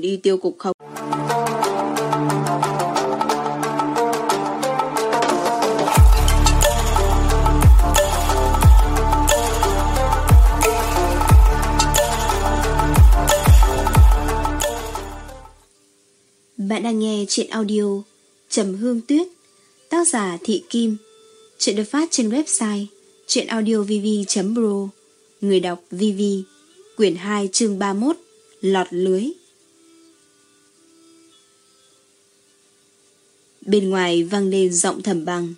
đi tiêu cục không? Bạn đang nghe chuyện audio Trầm Hương Tuyết, Tác giả Thị Kim. Chuyện được phát trên website chuyenaudiovv.pro Người đọc VV Quyển 2 chương 31 Lọt lưới. Bên ngoài vang lên giọng thầm bằng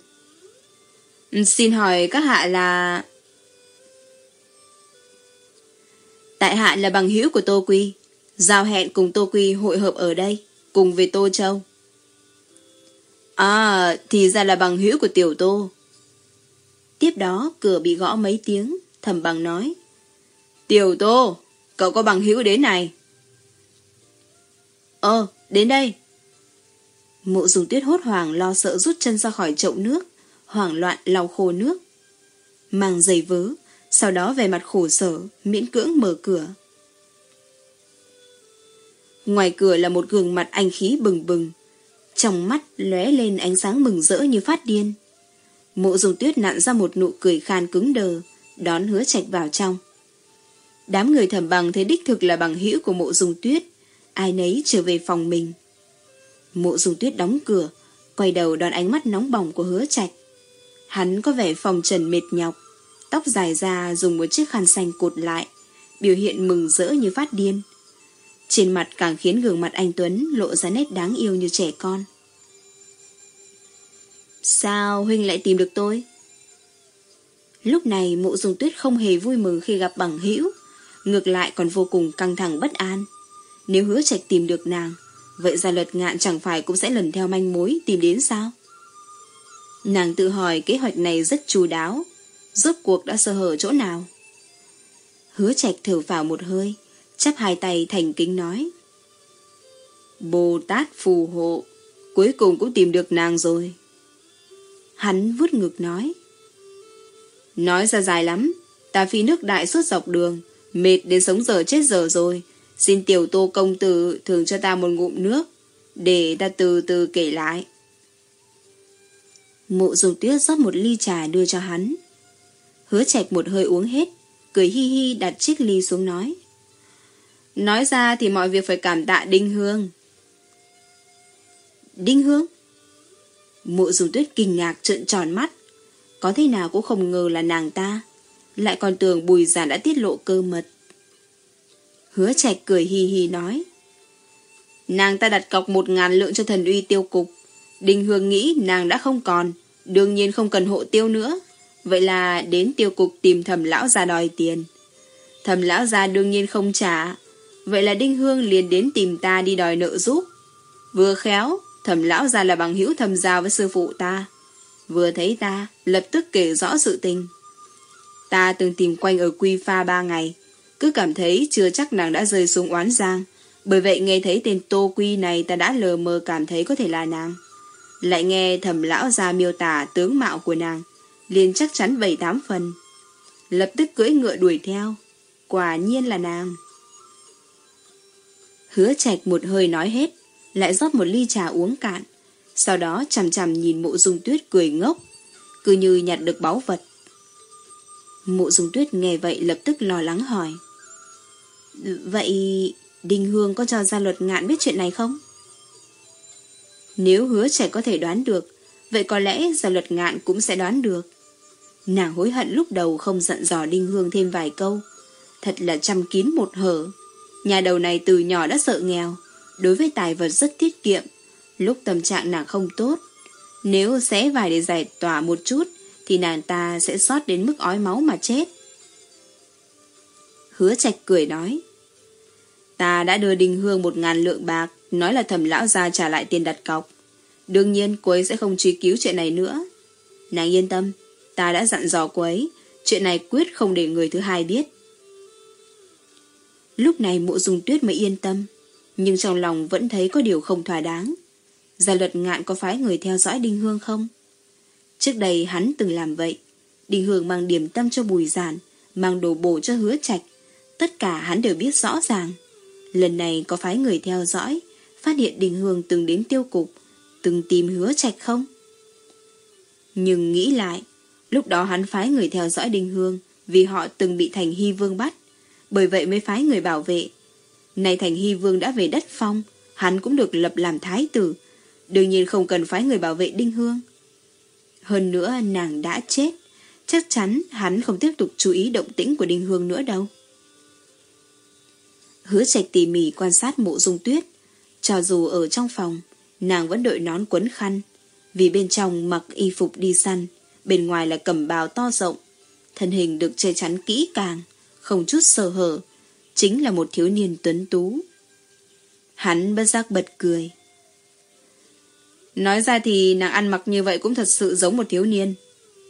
Xin hỏi các hạ là... Tại hạ là bằng hữu của Tô Quy. Giao hẹn cùng Tô Quy hội hợp ở đây, Cùng về Tô Châu. À thì ra là bằng hữu của Tiểu Tô. Tiếp đó, cửa bị gõ mấy tiếng, Thầm bằng nói. Tiểu Tô, Cậu có bằng hữu đến này. Ờ đến đây. Mộ dùng tuyết hốt hoảng lo sợ rút chân ra khỏi chậu nước, Hoảng loạn lau khô nước. Mang giày vớ, Sau đó về mặt khổ sở, Miễn cưỡng mở cửa. Ngoài cửa là một gương mặt anh khí bừng bừng, Trong mắt lóe lên ánh sáng mừng rỡ như phát điên. Mộ dùng tuyết nặn ra một nụ cười khan cứng đờ, Đón hứa trạch vào trong. Đám người thầm bằng thấy đích thực là bằng hữu của mộ dùng tuyết, Ai nấy trở về phòng mình. Mộ dùng tuyết đóng cửa, Quay đầu đón ánh mắt nóng bỏng của hứa trạch. Hắn có vẻ phòng trần mệt nhọc, Tóc dài ra dùng một chiếc khăn xanh cột lại, Biểu hiện mừng rỡ như phát điên. Trên mặt càng khiến gương mặt anh Tuấn Lộ ra nét đáng yêu như trẻ con. Sao Huynh lại tìm được tôi? Lúc này mộ dùng tuyết không hề vui mừng khi gặp bằng hữu, Ngược lại còn vô cùng căng thẳng bất an. Nếu hứa trạch tìm được nàng Vậy ra luật ngạn chẳng phải cũng sẽ lần theo manh mối tìm đến sao? Nàng tự hỏi kế hoạch này rất chú đáo Rốt cuộc đã sơ hở chỗ nào? Hứa trạch thở vào một hơi, Chắp hai tay thành kính nói Bồ Tát phù hộ, Cuối cùng cũng tìm được nàng rồi Hắn vút ngực nói Nói ra dài lắm, Ta phi nước đại suốt dọc đường, Mệt đến sống giờ chết giờ rồi Xin tiểu tô công tử thường cho ta một ngụm nước, Để ta từ từ kể lại. Mộ dù tuyết rót một ly trà đưa cho hắn. Hứa chạch một hơi uống hết, Cười hi hi đặt chiếc ly xuống nói. Nói ra thì mọi việc phải cảm tạ Đinh Hương. Đinh Hương? Mộ dù tuyết kinh ngạc trợn tròn mắt. Có thế nào cũng không ngờ là nàng ta, Lại còn tưởng bùi giả đã tiết lộ cơ mật. Hứa trạch cười hì hì nói. Nàng ta đặt cọc một ngàn lượng cho thần uy tiêu cục. Đinh Hương nghĩ nàng đã không còn, Đương nhiên không cần hộ tiêu nữa. Vậy là đến tiêu cục tìm thầm lão ra đòi tiền. Thầm lão ra đương nhiên không trả. Vậy là Đinh Hương liền đến tìm ta đi đòi nợ giúp. Vừa khéo, Thầm lão ra là bằng hữu thầm giao với sư phụ ta. Vừa thấy ta, Lập tức kể rõ sự tình. Ta từng tìm quanh ở quy pha ba ngày. Cứ cảm thấy chưa chắc nàng đã rơi xuống oán giang. Bởi vậy nghe thấy tên Tô Quy này Ta đã lờ mờ cảm thấy có thể là nàng. Lại nghe thầm lão già miêu tả tướng mạo của nàng, liền chắc chắn bảy tám phần. Lập tức cưỡi ngựa đuổi theo, Quả nhiên là nàng. Hứa trạch một hơi nói hết, Lại rót một ly trà uống cạn, Sau đó chằm chằm nhìn mộ dung tuyết cười ngốc, Cứ như nhặt được báu vật. Mộ dung tuyết nghe vậy lập tức lo lắng hỏi Vậy Đinh Hương có cho gia luật ngạn biết chuyện này không? Nếu hứa trẻ có thể đoán được, Vậy có lẽ gia luật ngạn cũng sẽ đoán được. Nàng hối hận lúc đầu không dặn dò Đinh Hương thêm vài câu. Thật là chăm kín một hở. Nhà đầu này từ nhỏ đã sợ nghèo. Đối với tài vật rất tiết kiệm. Lúc tâm trạng nàng không tốt, Nếu xé vài để giải tỏa một chút, Thì nàng ta sẽ sót đến mức ói máu mà chết. Hứa trạch cười nói Ta đã đưa Đinh Hương một ngàn lượng bạc, Nói là thẩm lão ra trả lại tiền đặt cọc. Đương nhiên, cô ấy sẽ không truy cứu chuyện này nữa. Nàng yên tâm, Ta đã dặn dò cô ấy, Chuyện này quyết không để người thứ hai biết. Lúc này mộ dùng tuyết mới yên tâm, Nhưng trong lòng vẫn thấy có điều không thỏa đáng. Gia luật ngạn có phái người theo dõi Đinh Hương không? Trước đây hắn từng làm vậy. Đinh Hương mang điểm tâm cho bùi giản, Mang đồ bổ cho hứa trạch. Tất cả hắn đều biết rõ ràng. Lần này có phái người theo dõi, phát hiện Đình Hương từng đến tiêu cục, từng tìm hứa trạch không? Nhưng nghĩ lại, lúc đó hắn phái người theo dõi Đình Hương vì họ từng bị Thành Hy Vương bắt, bởi vậy mới phái người bảo vệ. Nay Thành Hy Vương đã về đất phong, hắn cũng được lập làm thái tử, đương nhiên không cần phái người bảo vệ Đinh Hương. Hơn nữa nàng đã chết, chắc chắn hắn không tiếp tục chú ý động tĩnh của Đinh Hương nữa đâu. Hứa trạch tỉ mỉ quan sát mộ dung tuyết, cho dù ở trong phòng, nàng vẫn đội nón quấn khăn, vì bên trong mặc y phục đi săn, bên ngoài là cầm bào to rộng, thân hình được che chắn kỹ càng, không chút sơ hở, chính là một thiếu niên tuấn tú. Hắn bất giác bật cười. Nói ra thì nàng ăn mặc như vậy cũng thật sự giống một thiếu niên.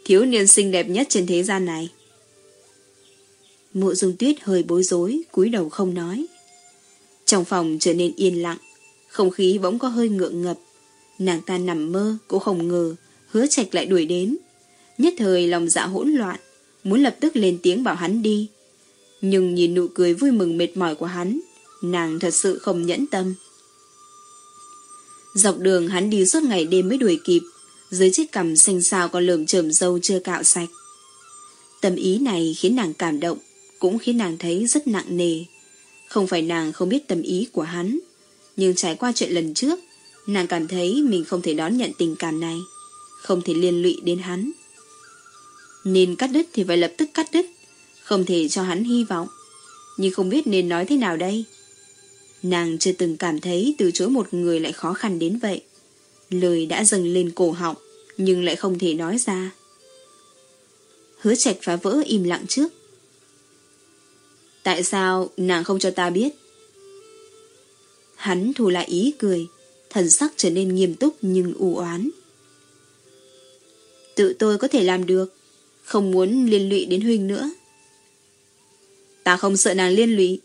Thiếu niên xinh đẹp nhất trên thế gian này. Mộ dung tuyết hơi bối rối, cúi đầu không nói. Trong phòng trở nên yên lặng, không khí bỗng có hơi ngượng ngập. Nàng ta nằm mơ, cũng không ngờ, hứa trạch lại đuổi đến. Nhất thời lòng dạ hỗn loạn, muốn lập tức lên tiếng bảo hắn đi. Nhưng nhìn nụ cười vui mừng mệt mỏi của hắn, nàng thật sự không nhẫn tâm. Dọc đường hắn đi suốt ngày đêm mới đuổi kịp, dưới chiếc cằm xanh xao còn lởm chởm dâu chưa cạo sạch. Tâm ý này khiến nàng cảm động, cũng khiến nàng thấy rất nặng nề. Không phải nàng không biết tâm ý của hắn, nhưng trải qua chuyện lần trước, nàng cảm thấy mình không thể đón nhận tình cảm này, không thể liên lụy đến hắn. Nên cắt đứt thì phải lập tức cắt đứt, không thể cho hắn hy vọng. Nhưng không biết nên nói thế nào đây. Nàng chưa từng cảm thấy từ chối một người lại khó khăn đến vậy. Lời đã dâng lên cổ họng, nhưng lại không thể nói ra. Hứa trạch phá vỡ im lặng trước. Tại sao nàng không cho ta biết? Hắn thu lại ý cười, thần sắc trở nên nghiêm túc nhưng u oán. Tự tôi có thể làm được, không muốn liên lụy đến Huynh nữa. Ta không sợ nàng liên lụy.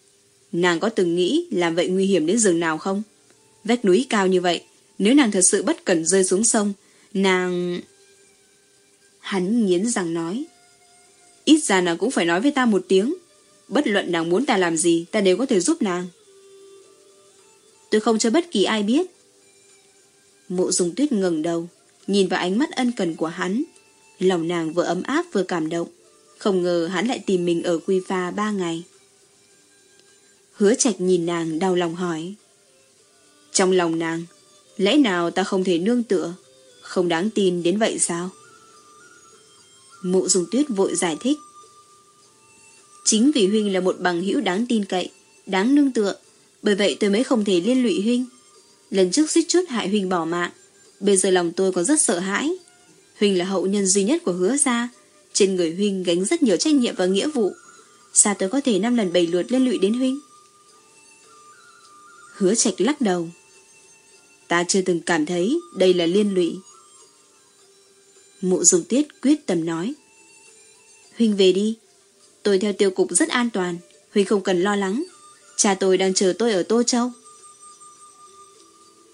Nàng có từng nghĩ làm vậy nguy hiểm đến rừng nào không? Vách núi cao như vậy, nếu nàng thật sự bất cẩn rơi xuống sông, nàng... Hắn nghiến rằng nói. Ít ra nàng cũng phải nói với ta một tiếng. Bất luận nàng muốn ta làm gì, ta đều có thể giúp nàng. Tôi không cho bất kỳ ai biết. Mộ dùng tuyết ngừng đầu, nhìn vào ánh mắt ân cần của hắn. Lòng nàng vừa ấm áp vừa cảm động. Không ngờ hắn lại tìm mình ở quy pha ba ngày. Hứa trạch nhìn nàng đau lòng hỏi. Trong lòng nàng, lẽ nào ta không thể nương tựa, không đáng tin đến vậy sao? Mụ dùng tuyết vội giải thích. Chính vì Huynh là một bằng hữu đáng tin cậy, đáng nương tựa, bởi vậy tôi mới không thể liên lụy Huynh. Lần trước xích chút hại Huynh bỏ mạng, bây giờ lòng tôi còn rất sợ hãi. Huynh là hậu nhân duy nhất của hứa gia, trên người Huynh gánh rất nhiều trách nhiệm và nghĩa vụ. Sao tôi có thể năm lần bảy lượt liên lụy đến Huynh? Hứa trạch lắc đầu. Ta chưa từng cảm thấy đây là liên lụy. Mụ dùng tiết quyết tâm nói. Huynh về đi. Tôi theo tiêu cục rất an toàn. Huynh không cần lo lắng. Cha tôi đang chờ tôi ở Tô Châu.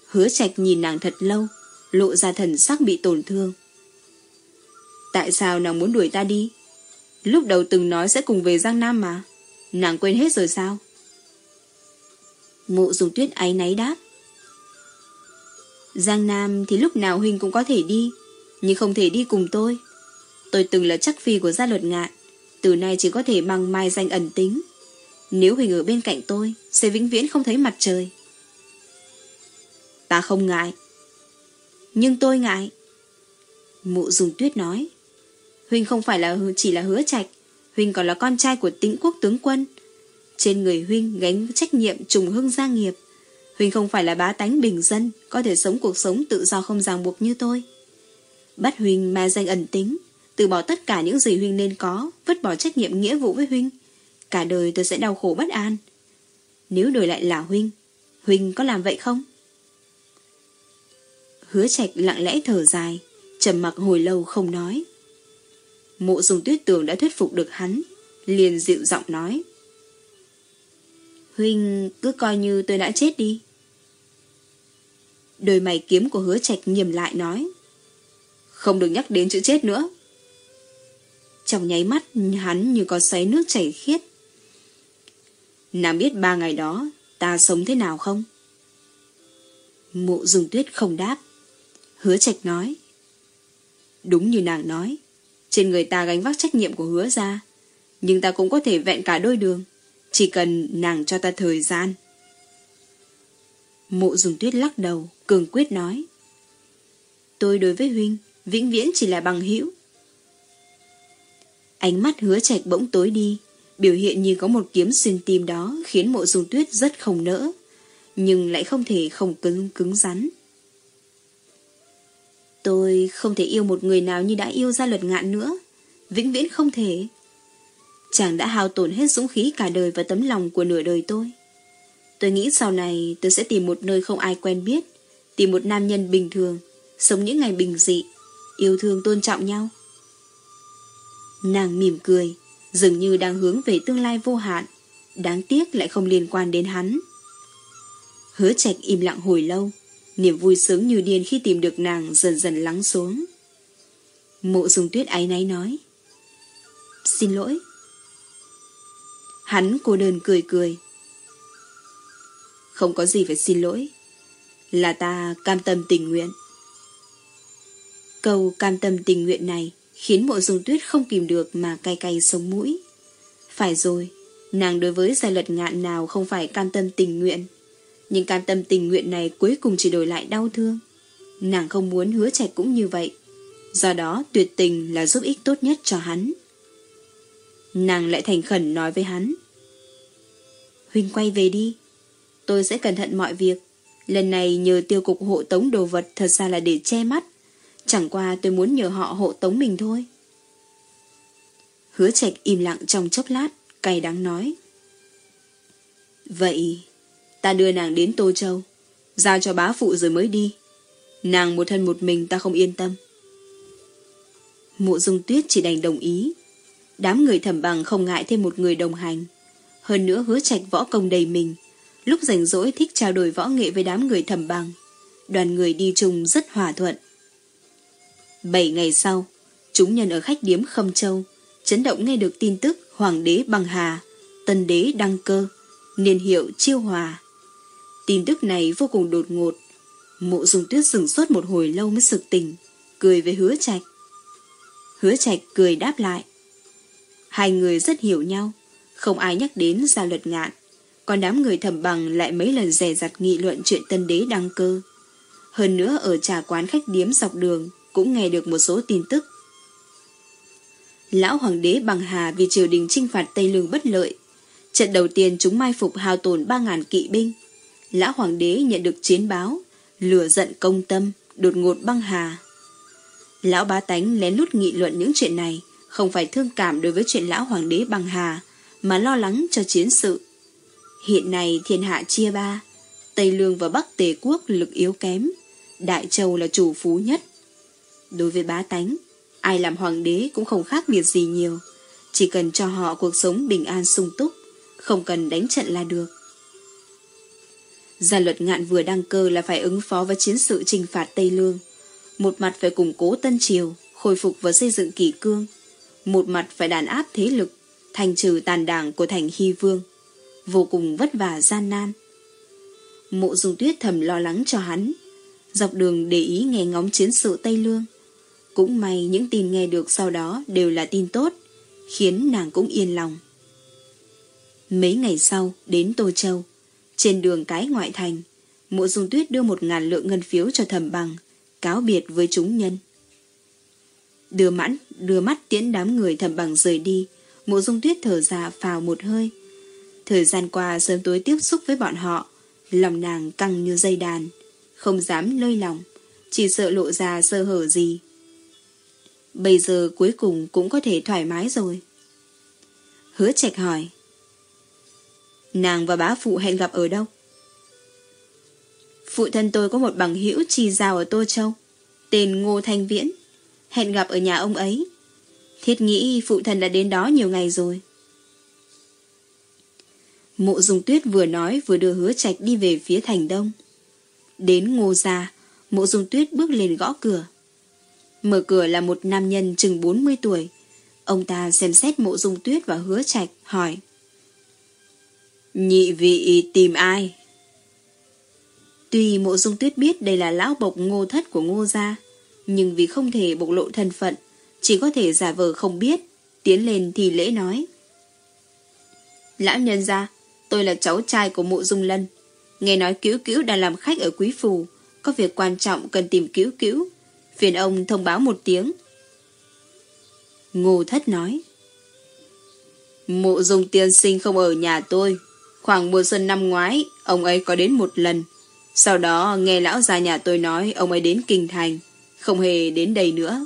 Hứa trạch nhìn nàng thật lâu, lộ ra thần sắc bị tổn thương. Tại sao nàng muốn đuổi ta đi? Lúc đầu từng nói sẽ cùng về Giang Nam mà. Nàng quên hết rồi sao? Mộ dùng tuyết áy náy đáp. Giang Nam thì lúc nào Huynh cũng có thể đi, nhưng không thể đi cùng tôi. Tôi từng là chắc phi của gia luật ngạn, từ nay chỉ có thể mang mai danh ẩn tính. Nếu Huỳnh ở bên cạnh tôi, sẽ vĩnh viễn không thấy mặt trời. Ta không ngại. Nhưng tôi ngại. Mụ dùng tuyết nói. huỳnh không phải là chỉ là hứa trạch, huỳnh còn là con trai của tĩnh quốc tướng quân. Trên người Huynh gánh trách nhiệm trùng hưng gia nghiệp. Huynh không phải là bá tánh bình dân, có thể sống cuộc sống tự do không ràng buộc như tôi. Bắt Huynh mà danh ẩn tính, từ bỏ tất cả những gì Huynh nên có, vứt bỏ trách nhiệm nghĩa vụ với Huynh. Cả đời tôi sẽ đau khổ bất an. Nếu đổi lại là Huynh, Huynh có làm vậy không? Hứa trạch lặng lẽ thở dài, trầm mặc hồi lâu không nói. Mộ dùng tuyết tường đã thuyết phục được hắn, liền dịu giọng nói. Huynh cứ coi như tôi đã chết đi. Đôi mày kiếm của hứa trạch nghiêm lại nói. Không được nhắc đến chữ chết nữa. Trong nháy mắt hắn như có xoáy nước chảy khiết. Nàng biết ba ngày đó ta sống thế nào không? Mộ dùng tuyết không đáp. Hứa trạch nói. Đúng như nàng nói, trên người ta gánh vác trách nhiệm của hứa ra, nhưng ta cũng có thể vẹn cả đôi đường, chỉ cần nàng cho ta thời gian. Mộ dùng tuyết lắc đầu, cường quyết nói. Tôi đối với Huynh, vĩnh viễn chỉ là bằng hữu. Ánh mắt hứa trạch bỗng tối đi, biểu hiện như có một kiếm xuyên tim đó khiến mộ dung tuyết rất không nỡ, nhưng lại không thể không cứng cứng rắn. Tôi không thể yêu một người nào như đã yêu ra luật ngạn nữa, vĩnh viễn không thể. Chàng đã hao tổn hết dũng khí cả đời và tấm lòng của nửa đời tôi. Tôi nghĩ sau này tôi sẽ tìm một nơi không ai quen biết, tìm một nam nhân bình thường, sống những ngày bình dị, yêu thương tôn trọng nhau. Nàng mỉm cười, dường như đang hướng về tương lai vô hạn, đáng tiếc lại không liên quan đến hắn. Hứa trạch im lặng hồi lâu, niềm vui sướng như điên khi tìm được nàng dần dần lắng xuống. Mộ dùng tuyết áy náy nói. Xin lỗi. Hắn cô đơn cười cười. Không có gì phải xin lỗi. Là ta cam tâm tình nguyện. Câu cam tâm tình nguyện này khiến mộ dung tuyết không kìm được mà cay cay sống mũi. Phải rồi, nàng đối với giai luật ngạn nào không phải cam tâm tình nguyện. Nhưng cam tâm tình nguyện này cuối cùng chỉ đổi lại đau thương. Nàng không muốn hứa trạch cũng như vậy. Do đó tuyệt tình là giúp ích tốt nhất cho hắn. Nàng lại thành khẩn nói với hắn. Huynh quay về đi. Tôi sẽ cẩn thận mọi việc. Lần này nhờ tiêu cục hộ tống đồ vật thật ra là để che mắt. Chẳng qua tôi muốn nhờ họ hộ tống mình thôi. Hứa trạch im lặng trong chốc lát, cay đắng nói. Vậy, ta đưa nàng đến Tô Châu, giao cho bá phụ rồi mới đi. Nàng một thân một mình ta không yên tâm. Mộ dung tuyết chỉ đành đồng ý. Đám người thẩm bằng không ngại thêm một người đồng hành. Hơn nữa hứa trạch võ công đầy mình. Lúc rảnh rỗi thích trao đổi võ nghệ với đám người thẩm bằng. Đoàn người đi chung rất hòa thuận. Bảy ngày sau, chúng nhân ở khách điếm Khâm Châu, chấn động nghe được tin tức Hoàng đế Bằng Hà, Tân đế đăng cơ, niên hiệu Chiêu Hòa. Tin tức này vô cùng đột ngột. Mộ dùng tuyết dừng suốt một hồi lâu mới sực tỉnh, cười với hứa trạch. Hứa trạch cười đáp lại. Hai người rất hiểu nhau, không ai nhắc đến gia luật ngạn, còn đám người thầm bằng lại mấy lần rè rặt nghị luận chuyện tân đế đăng cơ. Hơn nữa ở trà quán khách điếm dọc đường cũng nghe được một số tin tức. Lão Hoàng đế bằng hà vì triều đình trinh phạt Tây Lương bất lợi. Trận đầu tiên chúng mai phục hao tổn 3.000 kỵ binh. Lão Hoàng đế nhận được chiến báo, lửa giận công tâm, đột ngột băng hà. Lão bá tánh lén lút nghị luận những chuyện này, không phải thương cảm đối với chuyện lão Hoàng đế bằng hà, mà lo lắng cho chiến sự. Hiện nay thiên hạ chia ba, Tây Lương và Bắc Tề Quốc lực yếu kém, Đại Châu là chủ phú nhất. Đối với bá tánh, ai làm hoàng đế cũng không khác biệt gì nhiều. Chỉ cần cho họ cuộc sống bình an sung túc, không cần đánh trận là được. Gia luật ngạn vừa đăng cơ là phải ứng phó với chiến sự trừng phạt Tây Lương. Một mặt phải củng cố Tân Triều, khôi phục và xây dựng kỷ cương. Một mặt phải đàn áp thế lực, thành trừ tàn đảng của thành Hy Vương. Vô cùng vất vả gian nan. Mộ dung tuyết thầm lo lắng cho hắn. Dọc đường để ý nghe ngóng chiến sự Tây Lương. Cũng may những tin nghe được sau đó đều là tin tốt, khiến nàng cũng yên lòng. Mấy ngày sau, đến Tô Châu, trên đường cái ngoại thành, mộ dung tuyết đưa một ngàn lượng ngân phiếu cho thẩm bằng, cáo biệt với chúng nhân. Đưa mãn, đưa mắt tiễn đám người thẩm bằng rời đi, mộ dung tuyết thở ra phào một hơi. Thời gian qua sớm tối tiếp xúc với bọn họ, lòng nàng căng như dây đàn, không dám lơi lòng, chỉ sợ lộ ra sơ hở gì. Bây giờ cuối cùng cũng có thể thoải mái rồi. Hứa trạch hỏi. Nàng và bá phụ hẹn gặp ở đâu? Phụ thân tôi có một bằng hữu trì giao ở Tô Châu, tên Ngô Thanh Viễn. Hẹn gặp ở nhà ông ấy. Thiết nghĩ phụ thân đã đến đó nhiều ngày rồi. Mộ dung tuyết vừa nói vừa đưa hứa trạch đi về phía thành đông. Đến ngô gia, mộ dung tuyết bước lên gõ cửa. Mở cửa là một nam nhân chừng 40 tuổi. Ông ta xem xét mộ dung tuyết và hứa trạch, hỏi. Nhị vị tìm ai? Tuy mộ dung tuyết biết đây là lão bộc ngô thất của ngô gia, nhưng vì không thể bộc lộ thân phận, chỉ có thể giả vờ không biết, tiến lên thì lễ nói. Lão nhân gia, tôi là cháu trai của mộ dung lân. Nghe nói cứu cứu đang làm khách ở quý phủ, có việc quan trọng cần tìm cứu cứu. Phiền ông thông báo một tiếng. Ngô thất nói. Mộ dung tiên sinh không ở nhà tôi. Khoảng mùa xuân năm ngoái, ông ấy có đến một lần. Sau đó nghe lão già nhà tôi nói ông ấy đến Kinh Thành, không hề đến đây nữa.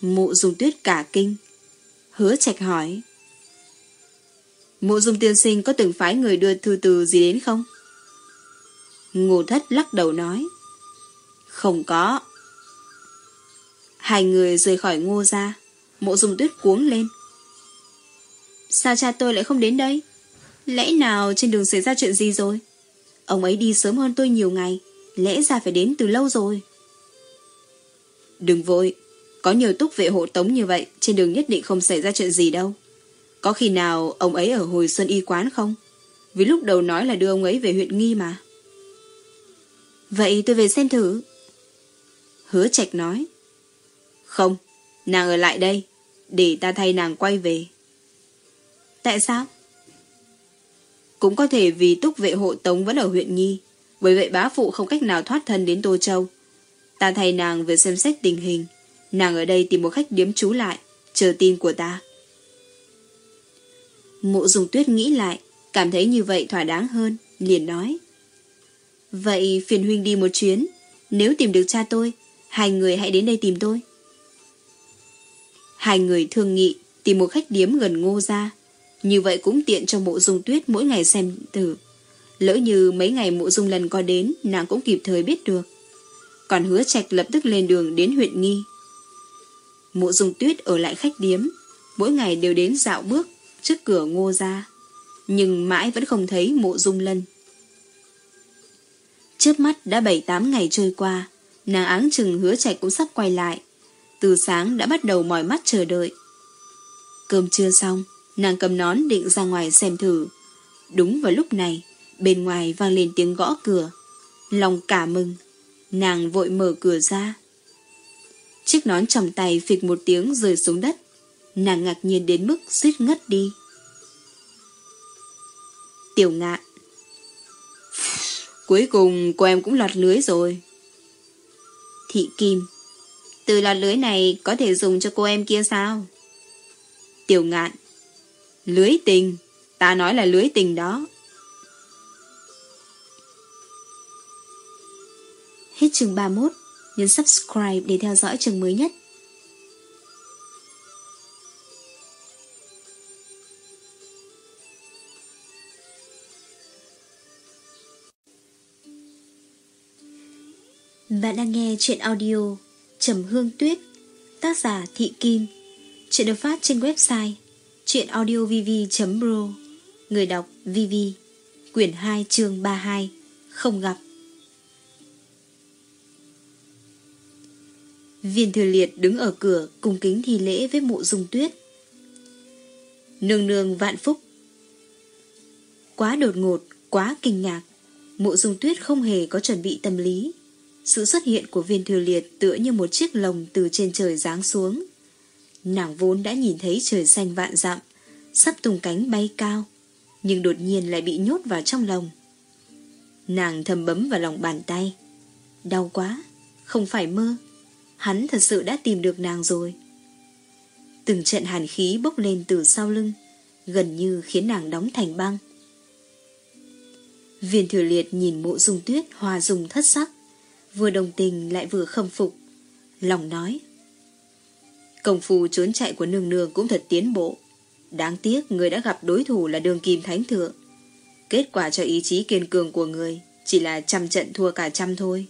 Mộ dung tuyết cả kinh. Hứa trạch hỏi. Mộ dung tiên sinh có từng phái người đưa thư từ gì đến không? Ngô thất lắc đầu nói. Không có. Hai người rời khỏi ngô ra. Mộ dùng tuyết cuống lên. Sao cha tôi lại không đến đây? Lẽ nào trên đường xảy ra chuyện gì rồi? Ông ấy đi sớm hơn tôi nhiều ngày. Lẽ ra phải đến từ lâu rồi. Đừng vội. Có nhiều túc vệ hộ tống như vậy, trên đường nhất định không xảy ra chuyện gì đâu. Có khi nào ông ấy ở hồi xuân y quán không? Vì lúc đầu nói là đưa ông ấy về huyện Nghi mà. Vậy tôi về xem thử. Hứa Trạch nói. Không, nàng ở lại đây, để ta thay nàng quay về. Tại sao? Cũng có thể vì túc vệ hộ tống vẫn ở huyện Nghi, bởi vậy bá phụ không cách nào thoát thân đến Tô Châu. Ta thay nàng về xem xét tình hình, nàng ở đây tìm một khách điếm trú lại, chờ tin của ta. Mộ dùng tuyết nghĩ lại, cảm thấy như vậy thỏa đáng hơn, liền nói. Vậy phiền huynh đi một chuyến, nếu tìm được cha tôi, hai người hãy đến đây tìm tôi. Hai người thương nghị tìm một khách điếm gần ngô ra. Như vậy cũng tiện cho mộ dung tuyết mỗi ngày xem thử. Lỡ như mấy ngày mộ dung lần có đến, nàng cũng kịp thời biết được. Còn hứa trạch lập tức lên đường đến huyện Nghi. Mộ dung tuyết ở lại khách điếm, mỗi ngày đều đến dạo bước trước cửa ngô ra. Nhưng mãi vẫn không thấy mộ dung lân. Trước mắt đã 7-8 ngày trôi qua, nàng áng chừng hứa trạch cũng sắp quay lại. Từ sáng đã bắt đầu mỏi mắt chờ đợi. Cơm chưa xong, nàng cầm nón định ra ngoài xem thử. Đúng vào lúc này, bên ngoài vang lên tiếng gõ cửa. Lòng cả mừng, nàng vội mở cửa ra. Chiếc nón trong tay phịch một tiếng rơi xuống đất. Nàng ngạc nhiên đến mức suýt ngất đi. Tiểu ngạn Cuối cùng cô em cũng lọt lưới rồi. Thị Kim. Từ lọt lưới này có thể dùng cho cô em kia sao? Tiểu ngạn. Lưới tình. Ta nói là lưới tình đó. Hết chương 31 Nhấn subscribe để theo dõi chương mới nhất. Bạn đang nghe chuyện audio Trầm Hương Tuyết Tác giả Thị Kim. Chuyện được phát trên website chuyenaudiovv.pro Người đọc VV Quyển 2 chương 32 Không gặp. Viên thừa liệt đứng ở cửa cùng kính thi lễ với mộ dung tuyết. Nương nương vạn phúc. Quá đột ngột, quá kinh ngạc Mộ dung tuyết không hề có chuẩn bị tâm lý sự xuất hiện của viên thừa liệt tựa như một chiếc lồng từ trên trời giáng xuống. Nàng vốn đã nhìn thấy trời xanh vạn dặm, sắp tung cánh bay cao, nhưng đột nhiên lại bị nhốt vào trong lồng. Nàng thầm bấm vào lòng bàn tay. Đau quá, không phải mơ. Hắn thật sự đã tìm được nàng rồi. Từng trận hàn khí bốc lên từ sau lưng, gần như khiến nàng đóng thành băng. Viên thừa liệt nhìn mộ dung tuyết hòa dùng thất sắc vừa đồng tình lại vừa khâm phục. Lòng nói. Công phu trốn chạy của nương nương cũng thật tiến bộ. Đáng tiếc người đã gặp đối thủ là đường kim thánh thượng. Kết quả cho ý chí kiên cường của người chỉ là trăm trận thua cả trăm thôi.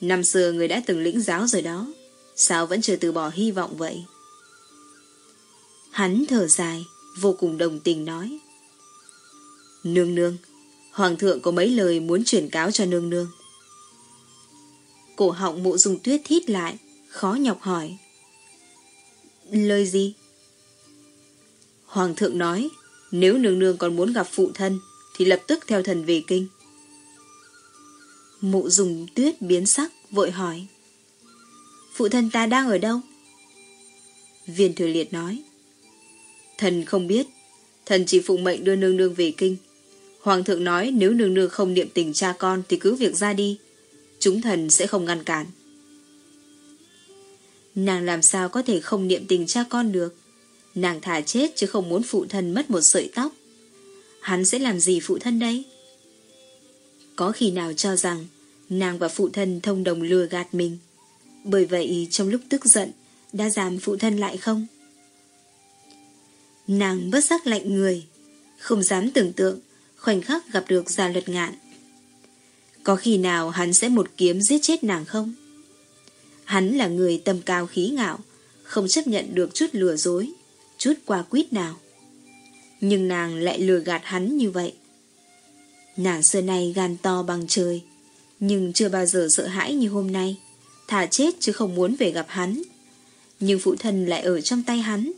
Năm xưa người đã từng lĩnh giáo rồi đó. Sao vẫn chưa từ bỏ hy vọng vậy? Hắn thở dài, vô cùng đồng tình nói. Nương nương, Hoàng thượng có mấy lời muốn chuyển cáo cho nương nương. Cổ họng mụ dùng tuyết thít lại, khó nhọc hỏi. Lời gì? Hoàng thượng nói, Nếu nương nương còn muốn gặp phụ thân, thì lập tức theo thần về kinh. Mụ dùng tuyết biến sắc, vội hỏi. Phụ thân ta đang ở đâu? Viên thừa liệt nói. Thần không biết, thần chỉ phụng mệnh đưa nương nương về kinh. Hoàng thượng nói nếu nương nương không niệm tình cha con thì cứ việc ra đi. Chúng thần sẽ không ngăn cản. Nàng làm sao có thể không niệm tình cha con được? Nàng thả chết chứ không muốn phụ thân mất một sợi tóc. Hắn sẽ làm gì phụ thân đây Có khi nào cho rằng nàng và phụ thân thông đồng lừa gạt mình. Bởi vậy trong lúc tức giận đã giảm phụ thân lại không? Nàng bất giác lạnh người, không dám tưởng tượng khoảnh khắc gặp được Gia Luật Ngạn. Có khi nào hắn sẽ một kiếm giết chết nàng không? Hắn là người tâm cao khí ngạo, không chấp nhận được chút lừa dối, chút qua quýt nào. Nhưng nàng lại lừa gạt hắn như vậy. Nàng xưa nay gan to bằng trời, nhưng chưa bao giờ sợ hãi như hôm nay. Thả chết chứ không muốn về gặp hắn. Nhưng phụ thân lại ở trong tay hắn.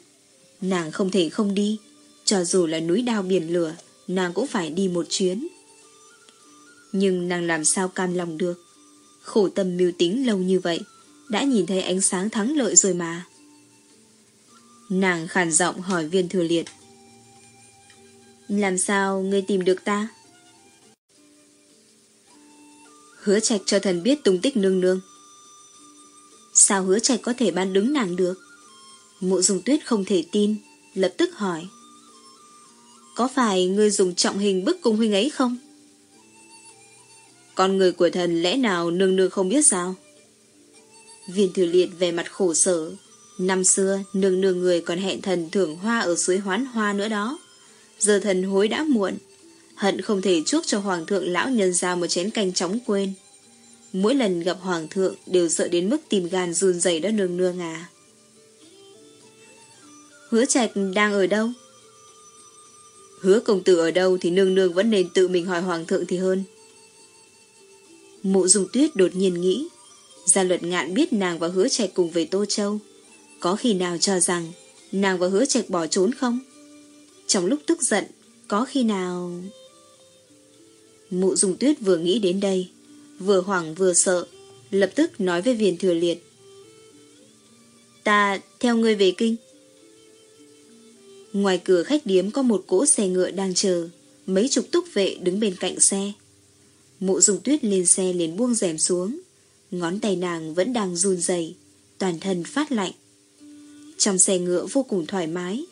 Nàng không thể không đi, cho dù là núi đao biển lửa, nàng cũng phải đi một chuyến. Nhưng nàng làm sao cam lòng được. Khổ tâm mưu tính lâu như vậy, đã nhìn thấy ánh sáng thắng lợi rồi mà. Nàng khàn giọng hỏi viên thừa liệt. Làm sao ngươi tìm được ta? Hứa trạch cho thần biết tung tích nương nương. Sao hứa trạch có thể ban đứng nàng được? Mộ dùng tuyết không thể tin, lập tức hỏi. Có phải ngươi dùng trọng hình bức cung huynh ấy không? Con người của thần lẽ nào nương nương không biết sao? Viên thừa liệt về mặt khổ sở. Năm xưa, nương nương người còn hẹn thần thưởng hoa ở suối hoán hoa nữa đó. Giờ thần hối đã muộn. Hận không thể chuốc cho hoàng thượng lão nhân ra một chén canh chóng quên. Mỗi lần gặp hoàng thượng đều sợ đến mức tìm gan run rẩy đó nương nương à. Hứa trạch đang ở đâu? Hứa công tử ở đâu thì nương nương vẫn nên tự mình hỏi hoàng thượng thì hơn. Mộ dùng tuyết đột nhiên nghĩ. Gia luật ngạn biết nàng và hứa trạch cùng về Tô Châu. Có khi nào cho rằng nàng và hứa trạch bỏ trốn không? Trong lúc tức giận, có khi nào... Mụ dùng tuyết vừa nghĩ đến đây, vừa hoảng vừa sợ, lập tức nói với Viền thừa liệt. Ta theo ngươi về kinh. Ngoài cửa khách điếm có một cỗ xe ngựa đang chờ, mấy chục túc vệ đứng bên cạnh xe. Mụ dùng tuyết lên xe liền buông rèm xuống, ngón tay nàng vẫn đang run rẩy, toàn thân phát lạnh. Trong xe ngựa vô cùng thoải mái,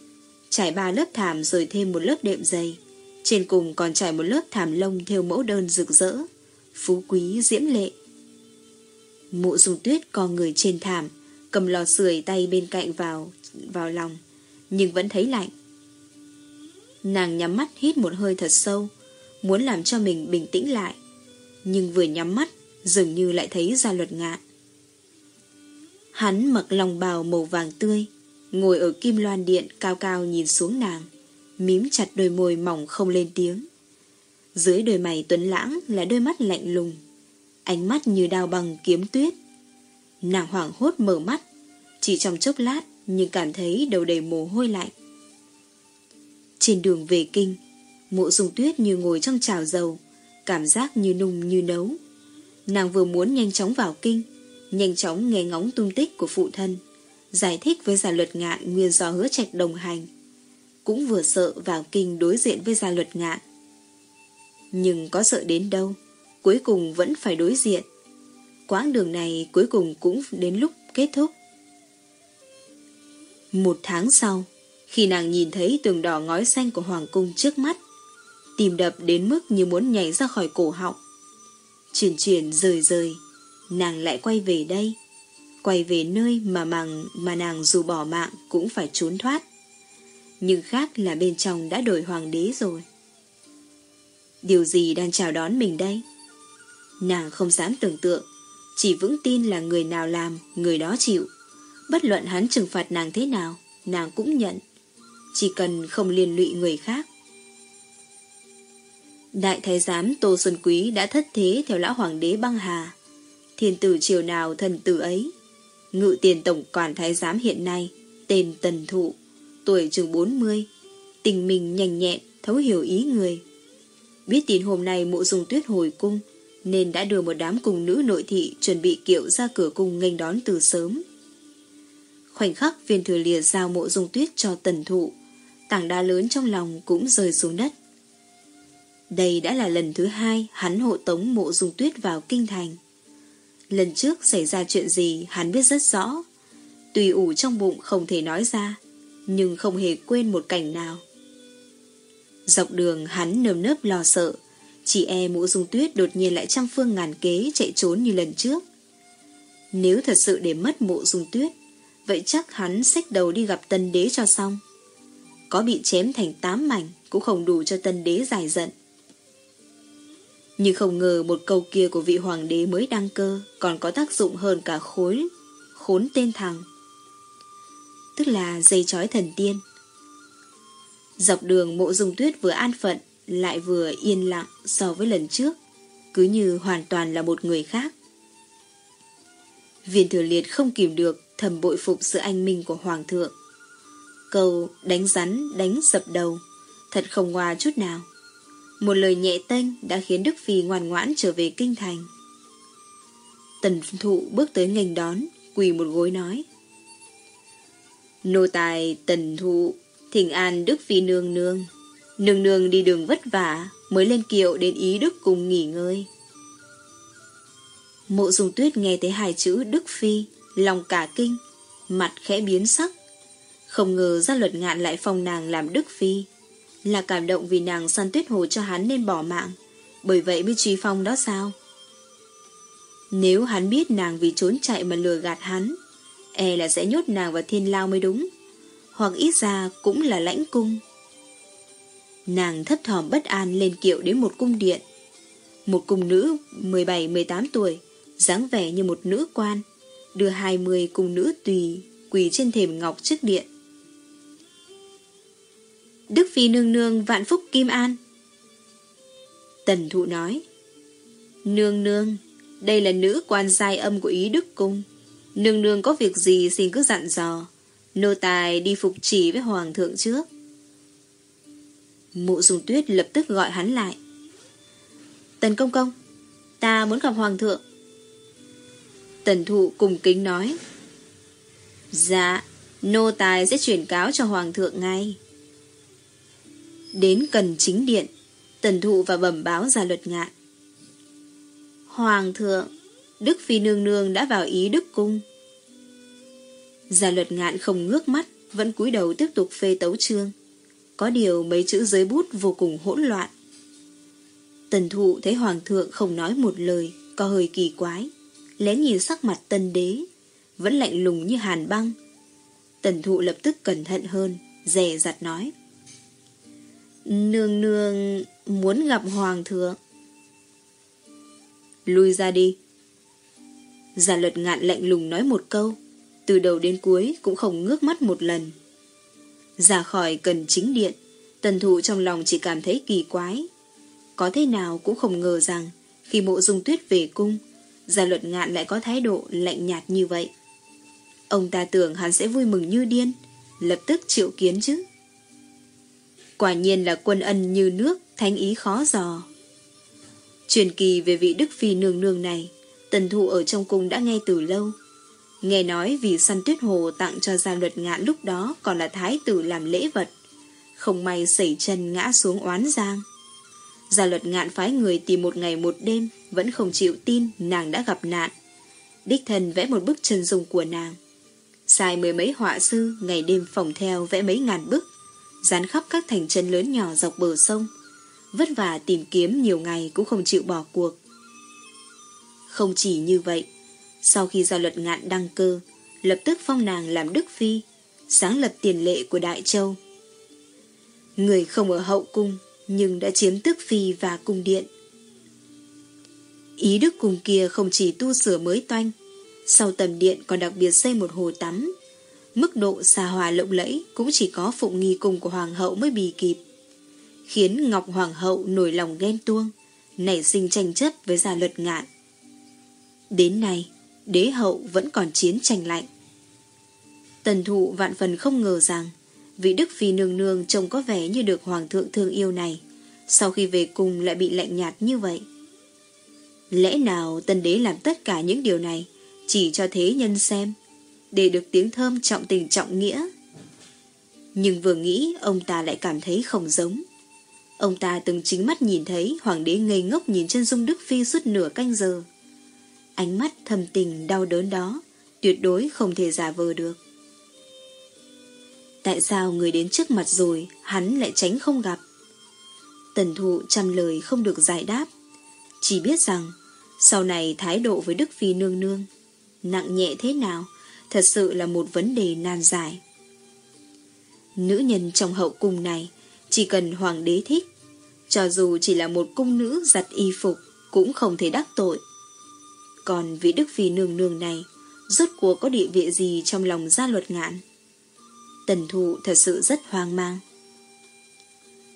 trải ba lớp thảm rồi thêm một lớp đệm dày. Trên cùng còn trải một lớp thảm lông theo mẫu đơn rực rỡ, phú quý diễm lệ. Mụ dùng tuyết co người trên thảm, cầm lò sưởi tay bên cạnh vào vào lòng, nhưng vẫn thấy lạnh. Nàng nhắm mắt hít một hơi thật sâu, muốn làm cho mình bình tĩnh lại. Nhưng vừa nhắm mắt, dường như lại thấy ra luật ngạn. Hắn mặc lòng bào màu vàng tươi, ngồi ở kim loan điện cao cao nhìn xuống nàng, mím chặt đôi môi mỏng không lên tiếng. Dưới đôi mày tuấn lãng là đôi mắt lạnh lùng, ánh mắt như đao bằng kiếm tuyết. Nàng hoảng hốt mở mắt, chỉ trong chốc lát nhưng cảm thấy đầu đầy mồ hôi lạnh. Trên đường về kinh, mộ dùng tuyết như ngồi trong chảo dầu, cảm giác như nung như nấu. Nàng vừa muốn nhanh chóng vào kinh, nhanh chóng nghe ngóng tung tích của phụ thân, giải thích với gia luật ngạn nguyên do hứa trạch đồng hành. Cũng vừa sợ vào kinh đối diện với gia luật ngạn. Nhưng có sợ đến đâu, cuối cùng vẫn phải đối diện. Quãng đường này cuối cùng cũng đến lúc kết thúc. Một tháng sau, khi nàng nhìn thấy tường đỏ ngói xanh của Hoàng Cung trước mắt, tìm đập đến mức như muốn nhảy ra khỏi cổ họng. Chuyển chuyển rời rời, nàng lại quay về đây, quay về nơi mà màng mà nàng dù bỏ mạng cũng phải trốn thoát. Nhưng khác là bên trong đã đổi hoàng đế rồi. Điều gì đang chào đón mình đây? Nàng không dám tưởng tượng, chỉ vững tin là người nào làm, người đó chịu. Bất luận hắn trừng phạt nàng thế nào, nàng cũng nhận. Chỉ cần không liên lụy người khác. Đại thái giám Tô Xuân Quý đã thất thế theo lão hoàng đế băng hà. Thiên tử triều nào thần tử ấy. Ngự tiền tổng quản thái giám hiện nay, tên Tần Thụ, tuổi chừng 40. tình mình nhanh nhẹn, thấu hiểu ý người. Biết tin hôm nay mộ dùng tuyết hồi cung, nên đã đưa một đám cùng nữ nội thị chuẩn bị kiệu ra cửa cung nghênh đón từ sớm. Khoảnh khắc viên thừa lìa giao mộ dung tuyết cho tần thụ, tảng đá lớn trong lòng cũng rơi xuống đất. Đây đã là lần thứ hai hắn hộ tống mộ dung tuyết vào kinh thành. Lần trước xảy ra chuyện gì hắn biết rất rõ. Tùy ủ trong bụng không thể nói ra, nhưng không hề quên một cảnh nào. Dọc đường hắn nơm nớp lo sợ, chỉ e mộ dung tuyết đột nhiên lại trăm phương ngàn kế chạy trốn như lần trước. Nếu thật sự để mất mộ dung tuyết, vậy chắc hắn xách đầu đi gặp tân đế cho xong. Có bị chém thành tám mảnh cũng không đủ cho tân đế giải giận. Nhưng không ngờ một câu kia của vị hoàng đế mới đăng cơ còn có tác dụng hơn cả khối, khốn tên thằng. Tức là dây chói thần tiên. Dọc đường mộ dung tuyết vừa an phận lại vừa yên lặng so với lần trước, cứ như hoàn toàn là một người khác. Viên thừa liệt không kìm được thầm bội phục sự anh minh của Hoàng thượng. Câu đánh rắn, đánh sập đầu, thật không ngoa chút nào. Một lời nhẹ tênh đã khiến Đức Phi ngoan ngoãn trở về kinh thành. Tần thụ bước tới nghênh đón, quỳ một gối nói. Nô tài tần thụ, thỉnh an Đức Phi nương nương. Nương nương đi đường vất vả, mới lên kiệu đến ý Đức cùng nghỉ ngơi. Mộ dùng tuyết nghe thấy hai chữ Đức Phi, lòng cả kinh, mặt khẽ biến sắc. Không ngờ ra luật ngạn lại phong nàng làm Đức Phi. Là cảm động vì nàng săn tuyết hồ cho hắn nên bỏ mạng, bởi vậy mới truy phong đó sao? Nếu hắn biết nàng vì trốn chạy mà lừa gạt hắn, e là sẽ nhốt nàng vào thiên lao mới đúng, hoặc ít ra cũng là lãnh cung. Nàng thấp thỏm bất an lên kiệu đến một cung điện. Một cung nữ 17-18 tuổi, dáng vẻ như một nữ quan, đưa 20 cung nữ tùy quỳ trên thềm ngọc trước điện. Đức Phi nương nương vạn phúc kim an. Tần thụ nói, Nương nương, đây là nữ quan giai âm của ý đức cung. Nương nương có việc gì xin cứ dặn dò. Nô tài đi phục chỉ với hoàng thượng trước. Mụ dùng tuyết lập tức gọi hắn lại. Tần công công, ta muốn gặp hoàng thượng. Tần thụ cùng kính nói. Dạ, nô tài sẽ chuyển cáo cho hoàng thượng ngay. Đến cần chính điện, tần thụ và bẩm báo ra luật ngạn. Hoàng thượng, Đức Phi Nương Nương đã vào ý Đức Cung. Gia luật ngạn không ngước mắt, vẫn cúi đầu tiếp tục phê tấu chương. Có điều mấy chữ dưới bút vô cùng hỗn loạn. Tần thụ thấy hoàng thượng không nói một lời, có hơi kỳ quái. Lén nhìn sắc mặt tân đế, vẫn lạnh lùng như hàn băng. Tần thụ lập tức cẩn thận hơn, dè dặt nói. Nương nương muốn gặp hoàng thượng. Lui ra đi. Giả luật ngạn lạnh lùng nói một câu, từ đầu đến cuối cũng không ngước mắt một lần. Ra khỏi cần chính điện, tần thụ trong lòng chỉ cảm thấy kỳ quái. Có thế nào cũng không ngờ rằng khi mộ dung tuyết về cung, gia luật ngạn lại có thái độ lạnh nhạt như vậy. Ông ta tưởng hắn sẽ vui mừng như điên, lập tức triệu kiến chứ. Quả nhiên là quân ân như nước, thánh ý khó dò. Truyền kỳ về vị Đức Phi nương nương này, tần thụ ở trong cung đã nghe từ lâu. Nghe nói vì săn tuyết hồ tặng cho gia luật ngạn lúc đó còn là thái tử làm lễ vật. Không may xảy chân ngã xuống oán giang. Gia luật ngạn phái người tìm một ngày một đêm vẫn không chịu tin nàng đã gặp nạn. Đích thần vẽ một bức chân dung của nàng. Xài mười mấy họa sư ngày đêm phòng theo vẽ mấy ngàn bức, dán khắp các thành chân lớn nhỏ dọc bờ sông. Vất vả tìm kiếm nhiều ngày cũng không chịu bỏ cuộc. Không chỉ như vậy, sau khi gia luật ngạn đăng cơ, lập tức phong nàng làm Đức Phi, sáng lập tiền lệ của Đại Châu. Người không ở hậu cung, nhưng đã chiếm tước Phi và cung điện. Ý Đức cùng kia không chỉ tu sửa mới toanh, sau tầm điện còn đặc biệt xây một hồ tắm. Mức độ xa hòa lộng lẫy cũng chỉ có phụng nghi cùng của Hoàng hậu mới bì kịp. Khiến Ngọc Hoàng hậu nổi lòng ghen tuông, nảy sinh tranh chấp với gia luật ngạn. Đến nay, đế hậu vẫn còn chiến tranh lạnh. Tần thụ vạn phần không ngờ rằng vị Đức Phi nương nương trông có vẻ như được Hoàng thượng thương yêu này, sau khi về cùng lại bị lạnh nhạt như vậy. Lẽ nào tân đế làm tất cả những điều này chỉ cho thế nhân xem, để được tiếng thơm trọng tình trọng nghĩa? Nhưng vừa nghĩ, ông ta lại cảm thấy không giống. Ông ta từng chính mắt nhìn thấy hoàng đế ngây ngốc nhìn chân dung Đức Phi suốt nửa canh giờ. Ánh mắt thầm tình, đau đớn đó tuyệt đối không thể giả vờ được. Tại sao người đến trước mặt rồi, hắn lại tránh không gặp? Tần thụ trăm lời không được giải đáp. Chỉ biết rằng, sau này thái độ với Đức Phi nương nương, nặng nhẹ thế nào thật sự là một vấn đề nan giải. Nữ nhân trong hậu cung này chỉ cần hoàng đế thích cho dù chỉ là một cung nữ giặt y phục cũng không thể đắc tội. Còn vị Đức Phi nương nương này rốt cuộc có địa vị gì trong lòng gia luật ngạn? Tần thụ thật sự rất hoang mang.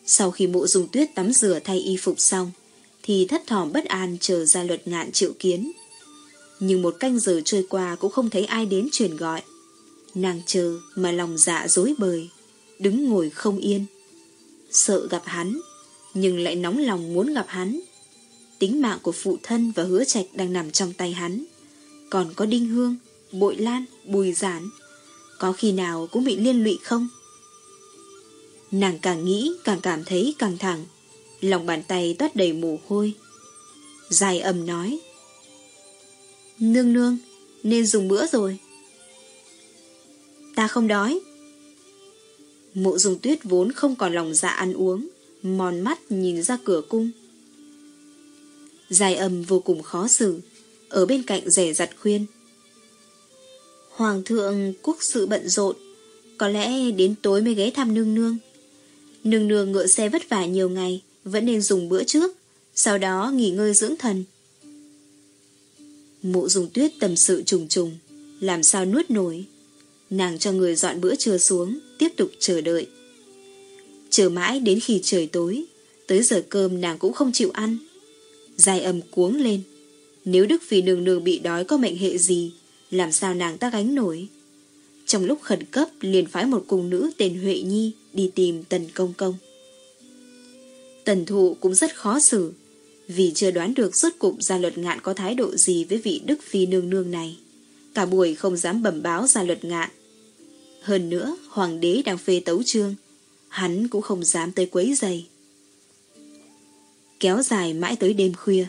Sau khi mộ dùng tuyết tắm rửa thay y phục xong, thì thất thỏm bất an chờ gia luật ngạn triệu kiến. Nhưng một canh giờ trôi qua cũng không thấy ai đến truyền gọi. Nàng chờ mà lòng dạ dối bời, đứng ngồi không yên. Sợ gặp hắn, nhưng lại nóng lòng muốn gặp hắn. Tính mạng của phụ thân và hứa trạch đang nằm trong tay hắn. Còn có đinh hương, bội lan, bùi giản. Có khi nào cũng bị liên lụy không? Nàng càng nghĩ càng cảm thấy căng thẳng Lòng bàn tay toát đầy mồ hôi Dài âm nói Nương nương Nên dùng bữa rồi. Ta không đói. Mộ dùng tuyết vốn không còn lòng dạ ăn uống Mòn mắt nhìn ra cửa cung. Dài ầm vô cùng khó xử Ở bên cạnh rẻ giặt khuyên. Hoàng thượng quốc sự bận rộn Có lẽ đến tối mới ghé thăm nương nương. Nương nương ngựa xe vất vả nhiều ngày, vẫn nên dùng bữa trước, sau đó nghỉ ngơi dưỡng thần. Mụ dùng tuyết tầm sự trùng trùng, làm sao nuốt nổi. Nàng cho người dọn bữa trưa xuống, tiếp tục chờ đợi. Chờ mãi đến khi trời tối, tới giờ cơm nàng cũng không chịu ăn. Dài âm cuống lên. Nếu Đức Phi nương nương bị đói có mệnh hệ gì, làm sao nàng ta gánh nổi. Trong lúc khẩn cấp liền phái một cung nữ tên Huệ Nhi đi tìm Tần Công Công. Tần Thụ cũng rất khó xử, vì chưa đoán được rốt cục gia luật ngạn có thái độ gì với vị Đức Phi nương nương này. Cả buổi không dám bẩm báo gia luật ngạn. Hơn nữa, hoàng đế đang phê tấu trương, hắn cũng không dám tới quấy giày. Kéo dài mãi tới đêm khuya,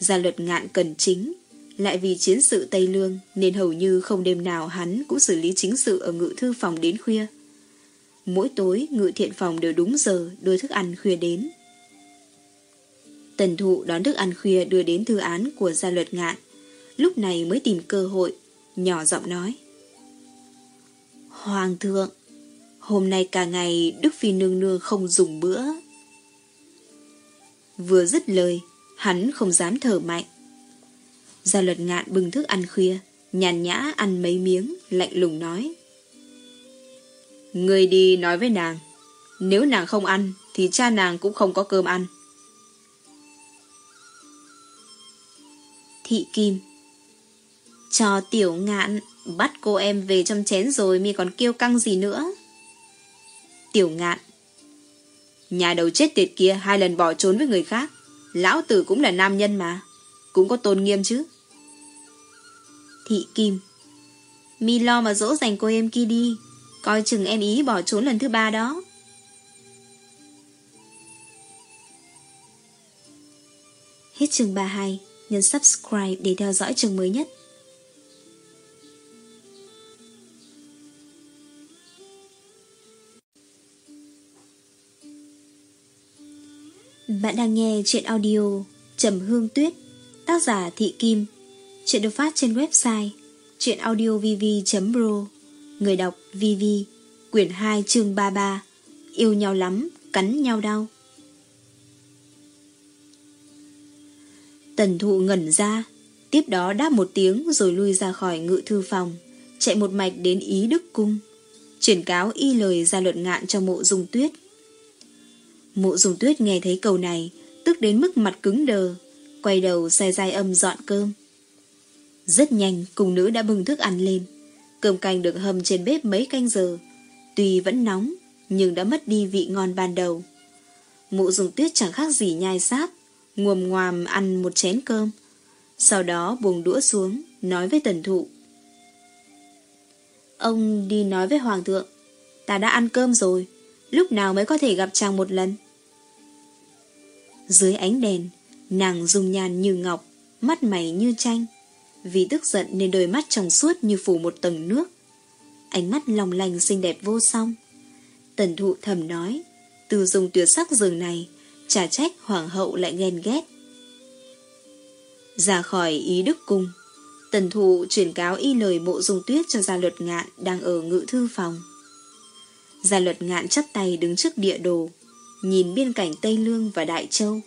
gia luật ngạn cần chính, lại vì chiến sự Tây Lương nên hầu như không đêm nào hắn cũng xử lý chính sự ở ngự thư phòng đến khuya. Mỗi tối ngự thiện phòng đều đúng giờ đưa thức ăn khuya đến. Tần thụ đón thức ăn khuya đưa đến thư án của gia luật ngạn. Lúc này mới tìm cơ hội, nhỏ giọng nói. Hoàng thượng, hôm nay cả ngày Đức Phi nương nương không dùng bữa. Vừa dứt lời, hắn không dám thở mạnh. Gia luật ngạn bưng thức ăn khuya, nhàn nhã ăn mấy miếng, lạnh lùng nói. Người đi nói với nàng, nếu nàng không ăn, thì cha nàng cũng không có cơm ăn. Thị Kim Cho tiểu ngạn, bắt cô em về trong chén rồi mi còn kêu căng gì nữa. Tiểu ngạn Nhà đầu chết tiệt kia hai lần bỏ trốn với người khác. Lão tử cũng là nam nhân mà. Cũng có tôn nghiêm chứ. Thị Kim Mi lo mà dỗ dành cô em kia đi Coi chừng em ý bỏ trốn lần thứ ba đó Hết chương 32 Nhấn subscribe để theo dõi trường mới nhất. Bạn đang nghe chuyện audio Trầm Hương Tuyết Tác giả Thị Kim. Chuyện được phát trên website chuyenaudiovv.pro Người đọc VV Quyển 2 chương 33 Yêu nhau lắm, cắn nhau đau. Tần thụ ngẩn ra Tiếp đó đáp một tiếng rồi lui ra khỏi ngự thư phòng Chạy một mạch đến Ý Đức Cung Chuyển cáo y lời ra luận ngạn cho mộ dùng tuyết Mộ dùng tuyết nghe thấy câu này Tức đến mức mặt cứng đờ Quay đầu sai dai âm dọn cơm rất nhanh cùng nữ đã bưng thức ăn lên. Cơm canh được hầm trên bếp mấy canh giờ. Tuy vẫn nóng, nhưng đã mất đi vị ngon ban đầu. mộ dùng tuyết chẳng khác gì nhai sáp nguồm ngoàm ăn một chén cơm. Sau đó buông đũa xuống, nói với tần thụ. Ông đi nói với hoàng thượng, ta đã ăn cơm rồi, lúc nào mới có thể gặp chàng một lần? Dưới ánh đèn, nàng dung nhan như ngọc, mắt mày như tranh. Vì tức giận nên đôi mắt trong suốt như phủ một tầng nước. Ánh mắt lòng lành xinh đẹp vô song. Tần thụ thầm nói, từ dùng tuyệt sắc rừng này, Chả trách hoàng hậu lại ghen ghét. Ra khỏi ý đức cung, tần thụ chuyển cáo y lời mộ dung tuyết cho gia luật ngạn đang ở ngự thư phòng. Gia luật ngạn chắp tay đứng trước địa đồ, nhìn biên cảnh Tây Lương và Đại Châu.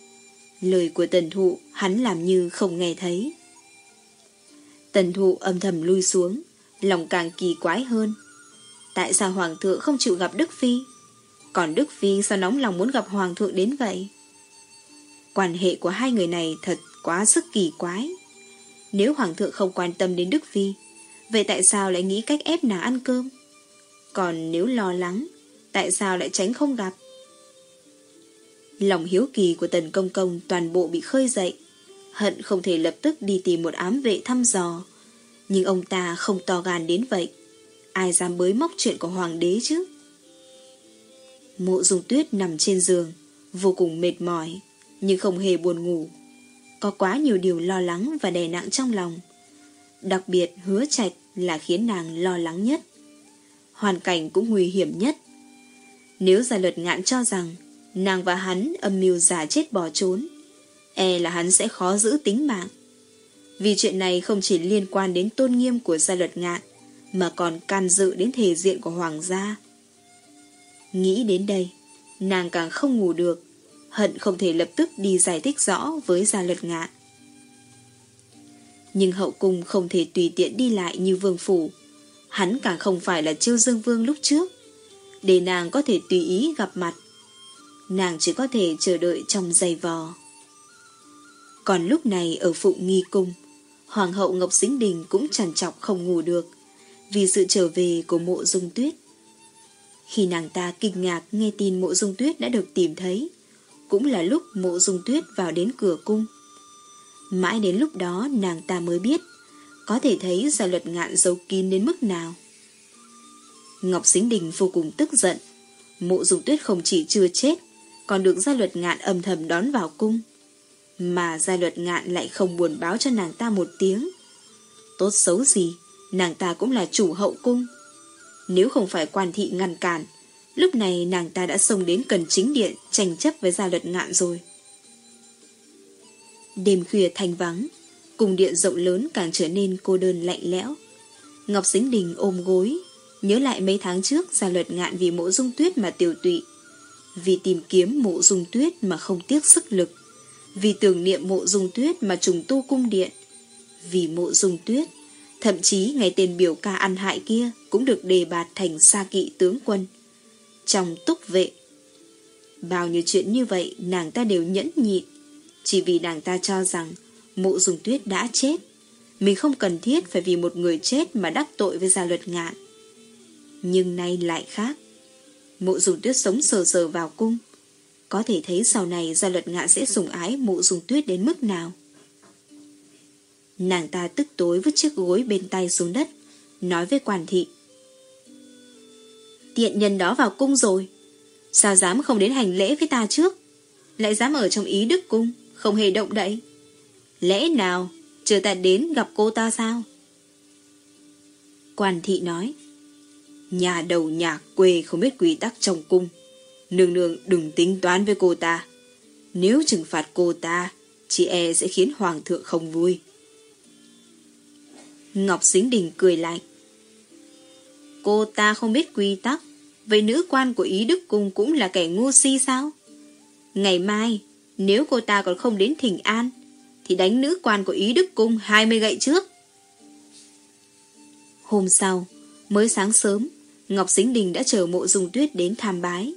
Lời của tần thụ hắn làm như không nghe thấy. Tần thụ âm thầm lui xuống, lòng càng kỳ quái hơn. Tại sao Hoàng thượng không chịu gặp Đức Phi? Còn Đức Phi sao nóng lòng muốn gặp Hoàng thượng đến vậy? Quan hệ của hai người này thật quá sức kỳ quái. Nếu Hoàng thượng không quan tâm đến Đức Phi, vậy tại sao lại nghĩ cách ép nàng ăn cơm? Còn nếu lo lắng, tại sao lại tránh không gặp? Lòng hiếu kỳ của tần công công toàn bộ bị khơi dậy. Hận không thể lập tức đi tìm một ám vệ thăm dò. Nhưng ông ta không to gan đến vậy. Ai dám bới móc chuyện của hoàng đế chứ? Mộ dung tuyết nằm trên giường, vô cùng mệt mỏi, nhưng không hề buồn ngủ. Có quá nhiều điều lo lắng và đè nặng trong lòng. Đặc biệt hứa trạch là khiến nàng lo lắng nhất. Hoàn cảnh cũng nguy hiểm nhất. Nếu gia luật ngạn cho rằng nàng và hắn âm mưu giả chết bỏ trốn, e là hắn sẽ khó giữ tính mạng. Vì chuyện này không chỉ liên quan đến tôn nghiêm của gia luật ngạn, mà còn can dự đến thể diện của hoàng gia. Nghĩ đến đây, nàng càng không ngủ được, hận không thể lập tức đi giải thích rõ với gia luật ngạn. Nhưng hậu cung không thể tùy tiện đi lại như vương phủ, hắn càng không phải là chiêu dương vương lúc trước, để nàng có thể tùy ý gặp mặt. Nàng chỉ có thể chờ đợi trong giày vò. Còn lúc này ở Phụng Nghi Cung, Hoàng hậu Ngọc Dính Đình cũng trằn trọc không ngủ được vì sự trở về của mộ dung tuyết. Khi nàng ta kinh ngạc nghe tin mộ dung tuyết đã được tìm thấy, cũng là lúc mộ dung tuyết vào đến cửa cung. Mãi đến lúc đó nàng ta mới biết, có thể thấy gia luật ngạn giấu kín đến mức nào. Ngọc Sính Đình vô cùng tức giận, mộ dung tuyết không chỉ chưa chết, còn được gia luật ngạn âm thầm đón vào cung. Mà gia luật ngạn lại không buồn báo cho nàng ta một tiếng. Tốt xấu gì, nàng ta cũng là chủ hậu cung. Nếu không phải quan thị ngăn cản, lúc này nàng ta đã xông đến cần chính điện tranh chấp với gia luật ngạn rồi. Đêm khuya thanh vắng, cùng điện rộng lớn càng trở nên cô đơn lạnh lẽo. Ngọc Sính Đình ôm gối, nhớ lại mấy tháng trước gia luật ngạn vì mộ dung tuyết mà tiểu tụy. Vì tìm kiếm mộ dung tuyết mà không tiếc sức lực. Vì tưởng niệm mộ dung tuyết mà trùng tu cung điện. Vì mộ dung tuyết Thậm chí ngày tên biểu ca ăn hại kia cũng được đề bạt thành xa kỵ tướng quân. Trong túc vệ. Bao nhiêu chuyện như vậy nàng ta đều nhẫn nhịn. Chỉ vì nàng ta cho rằng mộ dùng tuyết đã chết. Mình không cần thiết phải vì một người chết mà đắc tội với gia luật ngạn. Nhưng nay lại khác. Mộ dùng tuyết sống sờ sờ vào cung. Có thể thấy sau này gia luật ngạn sẽ sủng ái mộ dùng tuyết đến mức nào. Nàng ta tức tối vứt chiếc gối bên tay xuống đất, nói với quản thị. Tiện nhân đó vào cung rồi, sao dám không đến hành lễ với ta trước, lại dám ở trong ý đức cung, không hề động đậy. Lẽ nào, chờ ta đến gặp cô ta sao? quan thị nói, nhà đầu nhà quê không biết quy tắc trong cung, nương nương đừng tính toán với cô ta. Nếu trừng phạt cô ta, chị e sẽ khiến hoàng thượng không vui. Ngọc Xính Đình cười lạnh. Cô ta không biết quy tắc, vậy nữ quan của Ý Đức Cung cũng là kẻ ngu si sao? Ngày mai, nếu cô ta còn không đến thỉnh an, thì đánh nữ quan của Ý Đức Cung 20 gậy trước. Hôm sau, mới sáng sớm, Ngọc Xính Đình đã chờ mộ dung tuyết đến tham bái.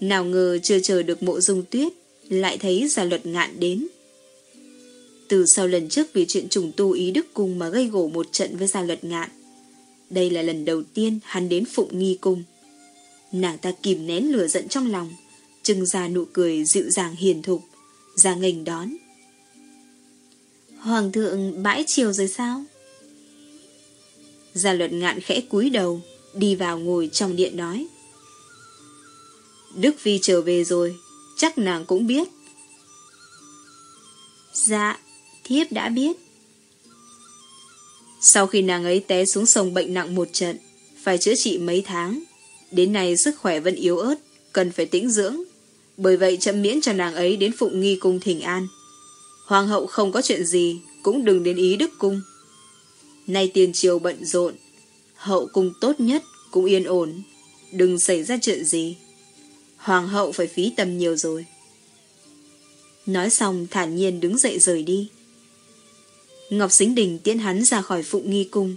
Nào ngờ chưa chờ được mộ dung tuyết, lại thấy giả luật ngạn đến. Từ sau lần trước vì chuyện trùng tu ý đức cung mà gây gổ một trận với gia luật ngạn. Đây là lần đầu tiên hắn đến phụng nghi cung. Nàng ta kìm nén lửa giận trong lòng, trưng ra nụ cười dịu dàng hiền thục, ra nghênh đón. Hoàng thượng bãi chiều rồi sao? Gia luật ngạn khẽ cúi đầu, đi vào ngồi trong điện nói. Đức Phi trở về rồi, chắc nàng cũng biết. Dạ, thiếp đã biết. Sau khi nàng ấy té xuống sông bệnh nặng một trận, phải chữa trị mấy tháng, đến nay sức khỏe vẫn yếu ớt, cần phải tĩnh dưỡng. Bởi vậy chậm miễn cho nàng ấy đến phụng nghi cung thỉnh an. Hoàng hậu không có chuyện gì, cũng đừng đến ý đức cung. Nay tiền triều bận rộn, hậu cung tốt nhất cũng yên ổn, đừng xảy ra chuyện gì. Hoàng hậu phải phí tâm nhiều rồi. Nói xong thản nhiên đứng dậy rời đi. Ngọc Sính Đình tiễn hắn ra khỏi phụng nghi cung,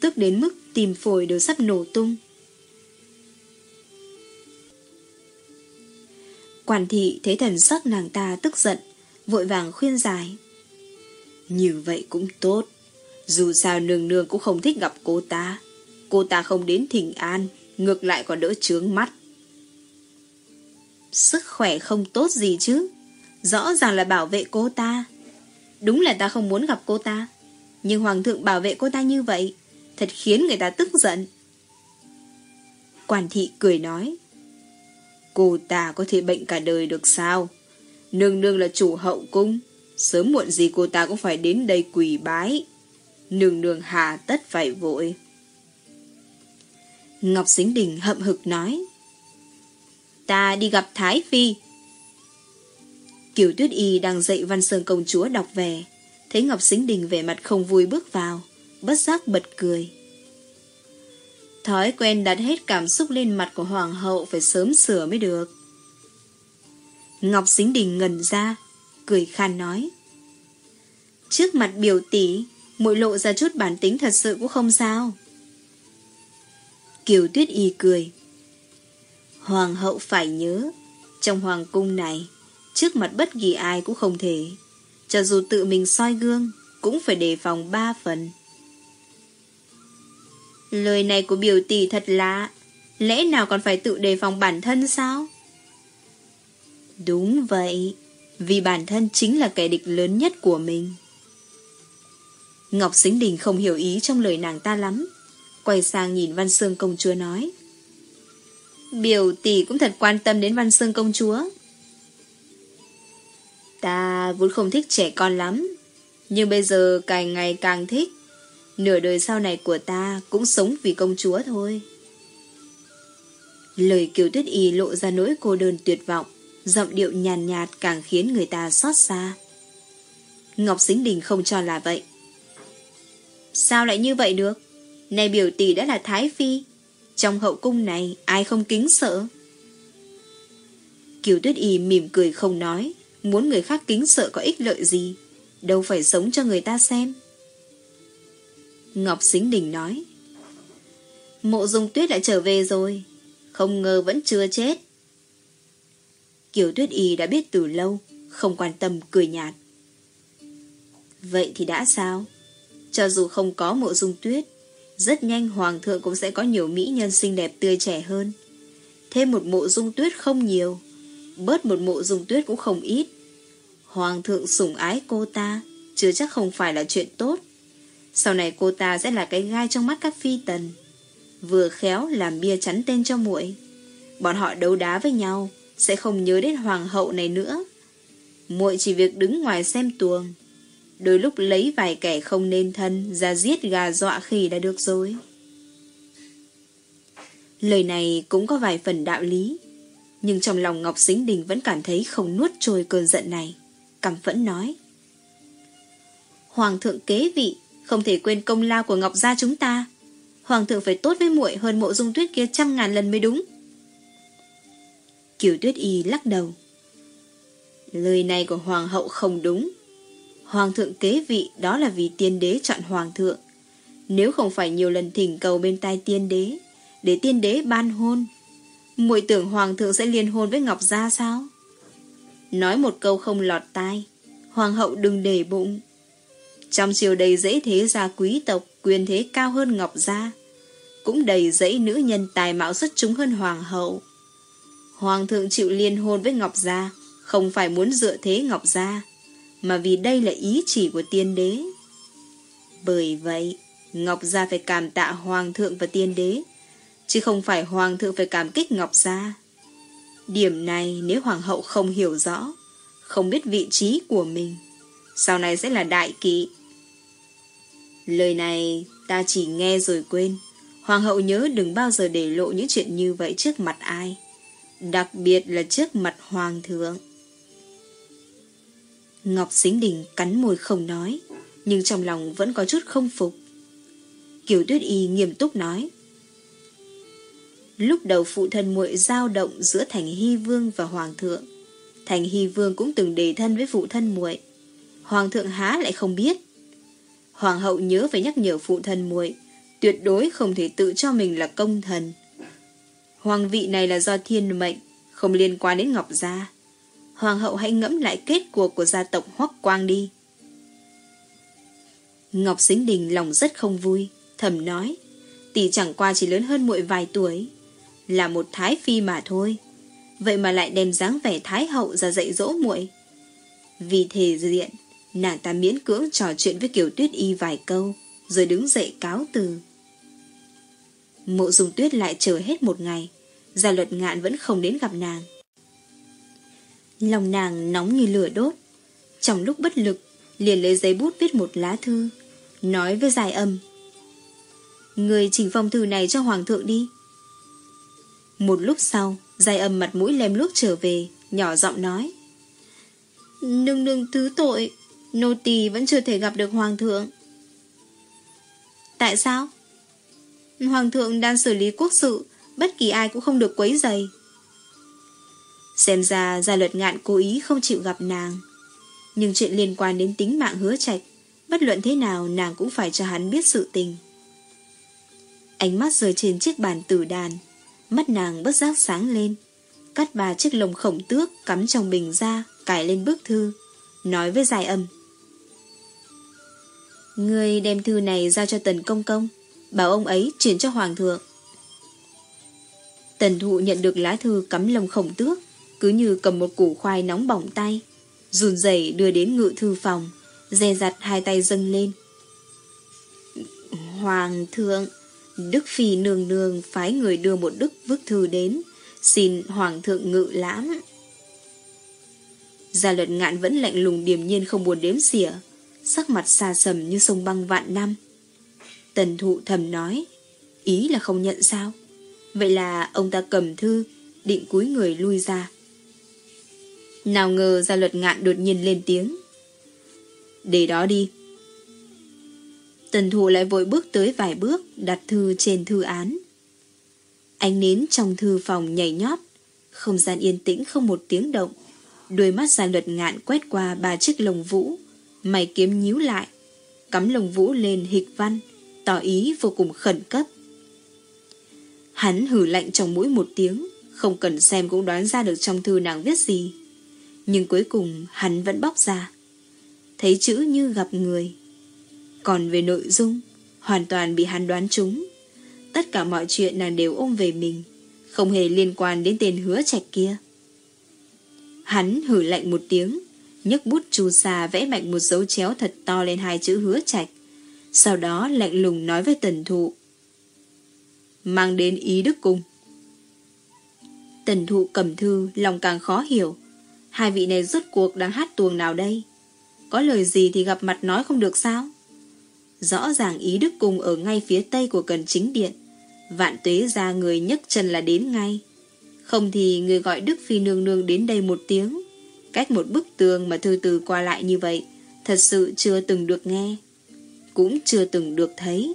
tức đến mức tìm phổi đều sắp nổ tung. Quản thị thấy thần sắc nàng ta tức giận, vội vàng khuyên giải. Như vậy cũng tốt, dù sao nương nương cũng không thích gặp cô ta. Cô ta không đến thỉnh an, ngược lại còn đỡ trướng mắt. Sức khỏe không tốt gì chứ, rõ ràng là bảo vệ cô ta. Đúng là ta không muốn gặp cô ta, nhưng hoàng thượng bảo vệ cô ta như vậy, thật khiến người ta tức giận. Quản thị cười nói, cô ta có thể bệnh cả đời được sao? Nương nương là chủ hậu cung, sớm muộn gì cô ta cũng phải đến đây quỳ bái. Nương nương hà tất phải vội. Ngọc Dính Đình hậm hực nói, ta đi gặp Thái Phi. Kiều Tuyết Y đang dạy Văn Sơn công chúa đọc về, thấy Ngọc Sính Đình vẻ mặt không vui bước vào, bất giác bật cười. Thói quen đặt hết cảm xúc lên mặt của Hoàng hậu phải sớm sửa mới được. Ngọc Dính Đình ngần ra, cười khan nói. Trước mặt biểu tỷ, muội lộ ra chút bản tính thật sự cũng không sao. Kiều Tuyết Y cười. Hoàng hậu phải nhớ, trong hoàng cung này, trước mặt bất kỳ ai cũng không thể. Cho dù tự mình soi gương, cũng phải đề phòng ba phần. Lời này của biểu tỷ thật lạ, lẽ nào còn phải tự đề phòng bản thân sao? Đúng vậy, vì bản thân chính là kẻ địch lớn nhất của mình. Ngọc Sính Đình không hiểu ý trong lời nàng ta lắm, quay sang nhìn Văn Sương công chúa nói. Biểu tỷ cũng thật quan tâm đến Văn Sương công chúa. Ta vốn không thích trẻ con lắm, nhưng bây giờ càng ngày càng thích. Nửa đời sau này của ta cũng sống vì công chúa thôi. Lời Kiều Tuyết Y lộ ra nỗi cô đơn tuyệt vọng, giọng điệu nhàn nhạt, nhạt càng khiến người ta xót xa. Ngọc Sính Đình không cho là vậy. Sao lại như vậy được? Này biểu tỷ đã là Thái Phi, trong hậu cung này ai không kính sợ? Kiều Tuyết Y mỉm cười không nói, muốn người khác kính sợ có ích lợi gì, đâu phải sống cho người ta xem. Ngọc Xính Đình nói, Mộ dung tuyết lại trở về rồi, không ngờ vẫn chưa chết. Kiều Tuyết Y đã biết từ lâu, không quan tâm cười nhạt. Vậy thì đã sao? Cho dù không có mộ dung tuyết, rất nhanh hoàng thượng cũng sẽ có nhiều mỹ nhân xinh đẹp tươi trẻ hơn. Thêm một mộ dung tuyết không nhiều, bớt một mộ dung tuyết cũng không ít. Hoàng thượng sủng ái cô ta, chưa chắc không phải là chuyện tốt. Sau này cô ta sẽ là cái gai trong mắt các phi tần. Vừa khéo làm bia chắn tên cho muội. Bọn họ đấu đá với nhau, sẽ không nhớ đến hoàng hậu này nữa. muội chỉ việc đứng ngoài xem tuồng. Đôi lúc lấy vài kẻ không nên thân ra giết gà dọa khỉ đã được rồi. Lời này cũng có vài phần đạo lý. Nhưng trong lòng Ngọc Sính Đình vẫn cảm thấy không nuốt trôi cơn giận này. Cằm phẫn nói. Hoàng thượng kế vị, không thể quên công lao của Ngọc Gia chúng ta. Hoàng thượng phải tốt với muội hơn mộ dung tuyết kia trăm ngàn lần mới đúng. Kiều Tuyết Y lắc đầu. Lời này của Hoàng hậu không đúng. Hoàng thượng kế vị đó là vì tiên đế chọn Hoàng thượng. Nếu không phải nhiều lần thỉnh cầu bên tai tiên đế, để tiên đế ban hôn, muội tưởng Hoàng thượng sẽ liên hôn với Ngọc Gia sao? Nói một câu không lọt tai, Hoàng hậu đừng để bụng. Trong triều đầy dãy thế gia quý tộc, quyền thế cao hơn Ngọc Gia. cũng đầy dãy nữ nhân tài mạo xuất chúng hơn hoàng hậu. Hoàng thượng chịu liên hôn với Ngọc Gia, không phải muốn dựa thế Ngọc Gia, mà vì đây là ý chỉ của tiên đế. Bởi vậy, Ngọc Gia phải cảm tạ Hoàng thượng và tiên đế, chứ không phải Hoàng thượng phải cảm kích Ngọc Gia. Điểm này nếu Hoàng hậu không hiểu rõ, không biết vị trí của mình, sau này sẽ là đại kỵ. Lời này ta chỉ nghe rồi quên. Hoàng hậu nhớ đừng bao giờ để lộ những chuyện như vậy trước mặt ai. Đặc biệt là trước mặt Hoàng thượng. Ngọc Xính Đình cắn môi không nói, nhưng trong lòng vẫn có chút không phục. Kiều Tuyết Y nghiêm túc nói. Lúc đầu phụ thân muội giao động giữa Thành Hy Vương và Hoàng thượng. Thành Hy Vương cũng từng đề thân với phụ thân muội. Hoàng thượng há lại không biết. Hoàng hậu nhớ phải nhắc nhở phụ thân muội, tuyệt đối không thể tự cho mình là công thần. Hoàng vị này là do thiên mệnh, không liên quan đến Ngọc Gia. Hoàng hậu hãy ngẫm lại kết cuộc của gia tộc Hoắc Quang đi. Ngọc Sính Đình lòng rất không vui, thầm nói, tỷ chẳng qua chỉ lớn hơn muội vài tuổi, là một thái phi mà thôi. Vậy mà lại đem dáng vẻ thái hậu ra dạy dỗ muội. Vì thể diện, nàng ta miễn cưỡng trò chuyện với Kiều Tuyết Y vài câu, rồi đứng dậy cáo từ. Mộ dùng tuyết lại chờ hết một ngày, gia luật ngạn vẫn không đến gặp nàng. Lòng nàng nóng như lửa đốt. Trong lúc bất lực, liền lấy giấy bút viết một lá thư, nói với dài âm. Người chỉnh phong thư này cho hoàng thượng đi. Một lúc sau, dài âm mặt mũi lem luốc trở về, nhỏ giọng nói. Nương nương thứ tội, nô tỳ vẫn chưa thể gặp được hoàng thượng. Tại sao? Hoàng thượng đang xử lý quốc sự, bất kỳ ai cũng không được quấy rầy. Xem ra gia luật ngạn cố ý không chịu gặp nàng. Nhưng chuyện liên quan đến tính mạng hứa trạch, bất luận thế nào nàng cũng phải cho hắn biết sự tình. Ánh mắt rơi trên chiếc bàn tử đàn, mắt nàng bất giác sáng lên, cắt ba chiếc lồng khổng tước cắm trong bình ra, cài lên bức thư, nói với dài âm. Người đem thư này giao cho tần công công, bảo ông ấy chuyển cho hoàng thượng. Tần thụ nhận được lá thư cắm lồng khổng tước, cứ như cầm một củ khoai nóng bỏng tay, run rẩy đưa đến ngự thư phòng, dè dặt hai tay dâng lên. Hoàng thượng, Đức Phi nương nương phái người đưa một đức bức thư đến, xin Hoàng thượng ngự lãm. Gia luật ngạn vẫn lạnh lùng điềm nhiên không buồn đếm xỉa, sắc mặt xa sầm như sông băng vạn năm. Tần thụ thầm nói, ý là không nhận sao? Vậy là ông ta cầm thư, định cúi người lui ra. Nào ngờ gia luật ngạn đột nhiên lên tiếng. Để đó đi. Tần thụ lại vội bước tới vài bước, đặt thư trên thư án. Ánh nến trong thư phòng nhảy nhót, không gian yên tĩnh không một tiếng động. Đôi mắt gia luật ngạn quét qua ba chiếc lồng vũ, mày kiếm nhíu lại, cắm lồng vũ lên hịch văn, tỏ ý vô cùng khẩn cấp. Hắn hử lạnh trong mũi một tiếng, không cần xem cũng đoán ra được trong thư nàng viết gì. Nhưng cuối cùng hắn vẫn bóc ra. Thấy chữ như gặp người. Còn về nội dung, hoàn toàn bị hắn đoán trúng. Tất cả mọi chuyện nàng đều ôm về mình, không hề liên quan đến tên hứa trạch kia. Hắn hử lạnh một tiếng, nhấc bút chu xà vẽ mạnh một dấu chéo thật to lên hai chữ hứa trạch. Sau đó lạnh lùng nói với tần thụ. Mang đến ý đức cung. Tần thụ cầm thư, lòng càng khó hiểu. Hai vị này rốt cuộc đang hát tuồng nào đây? Có lời gì thì gặp mặt nói không được sao? Rõ ràng ý đức cung ở ngay phía tây của cần chính điện. Vạn tuế ra người nhấc chân là đến ngay. Không thì người gọi Đức Phi Nương Nương đến đây một tiếng. Cách một bức tường mà thư từ qua lại như vậy, thật sự chưa từng được nghe. Cũng chưa từng được thấy.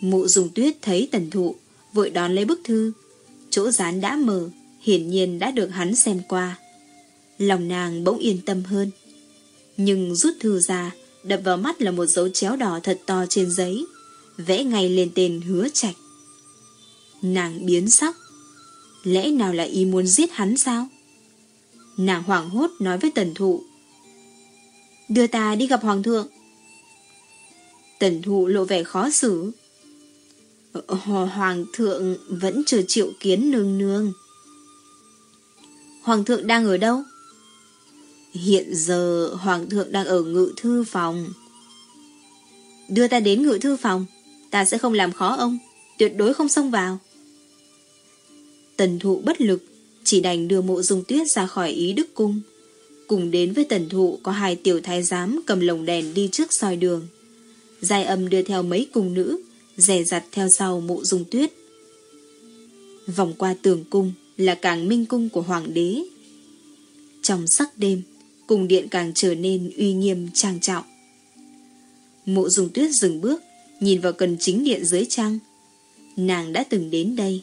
Mụ dùng tuyết thấy tần thụ, vội đón lấy bức thư. Chỗ dán đã mở, hiển nhiên đã được hắn xem qua. Lòng nàng bỗng yên tâm hơn. Nhưng rút thư ra, đập vào mắt là một dấu chéo đỏ thật to trên giấy, vẽ ngay lên tên hứa trạch. Nàng biến sắc. Lẽ nào là y muốn giết hắn sao? Nàng hoảng hốt nói với tần thụ. Đưa ta đi gặp hoàng thượng. Tần thụ lộ vẻ khó xử. Ờ, hoàng thượng vẫn chưa chịu kiến nương nương. Hoàng thượng đang ở đâu? Hiện giờ Hoàng thượng đang ở ngự thư phòng. Đưa ta đến ngự thư phòng, ta sẽ không làm khó ông, tuyệt đối không xông vào. Tần thụ bất lực, chỉ đành đưa mộ dung tuyết ra khỏi ý đức cung. Cùng đến với tần thụ có hai tiểu thái giám cầm lồng đèn đi trước soi đường. Giai âm đưa theo mấy cung nữ, rè rặt theo sau mộ dung tuyết. Vòng qua tường cung là càng minh cung của hoàng đế. Trong sắc đêm, cung điện càng trở nên uy nghiêm trang trọng. Mộ dung tuyết dừng bước, nhìn vào cần chính điện dưới trăng. Nàng đã từng đến đây.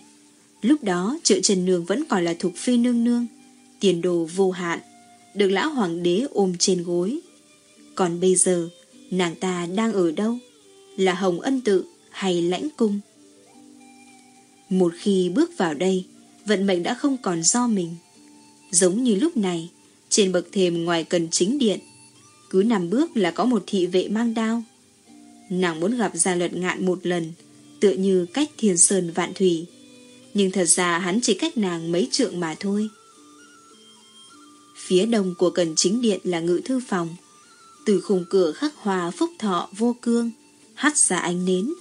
Lúc đó chợ Trần Nương vẫn còn là thục phi nương nương, tiền đồ vô hạn, được lão hoàng đế ôm trên gối. Còn bây giờ, nàng ta đang ở đâu? Là Hồng Ân Tự hay Lãnh Cung? Một khi bước vào đây, vận mệnh đã không còn do mình. Giống như lúc này, trên bậc thềm ngoài cần chính điện, cứ nằm bước là có một thị vệ mang đao. Nàng muốn gặp gia luật ngạn một lần, tựa như cách thiên sơn vạn thủy. Nhưng thật ra hắn chỉ cách nàng mấy trượng mà thôi. Phía đông của cần chính điện là ngự thư phòng. Từ khung cửa khắc hòa phúc thọ vô cương, hắt ra ánh nến.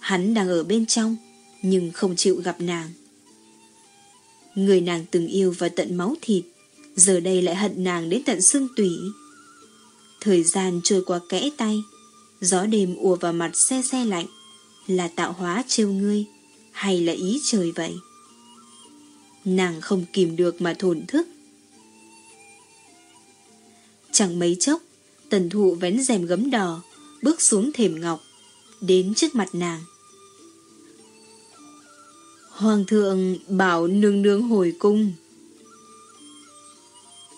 Hắn đang ở bên trong, nhưng không chịu gặp nàng. Người nàng từng yêu và tận máu thịt, giờ đây lại hận nàng đến tận xương tủy. Thời gian trôi qua kẽ tay, gió đêm ùa vào mặt xe xe lạnh, là tạo hóa trêu ngươi, hay là ý trời vậy? Nàng không kìm được mà thổn thức. Chẳng mấy chốc, tần thụ vén rèm gấm đỏ, bước xuống thềm ngọc, đến trước mặt nàng. Hoàng thượng bảo nương nương hồi cung.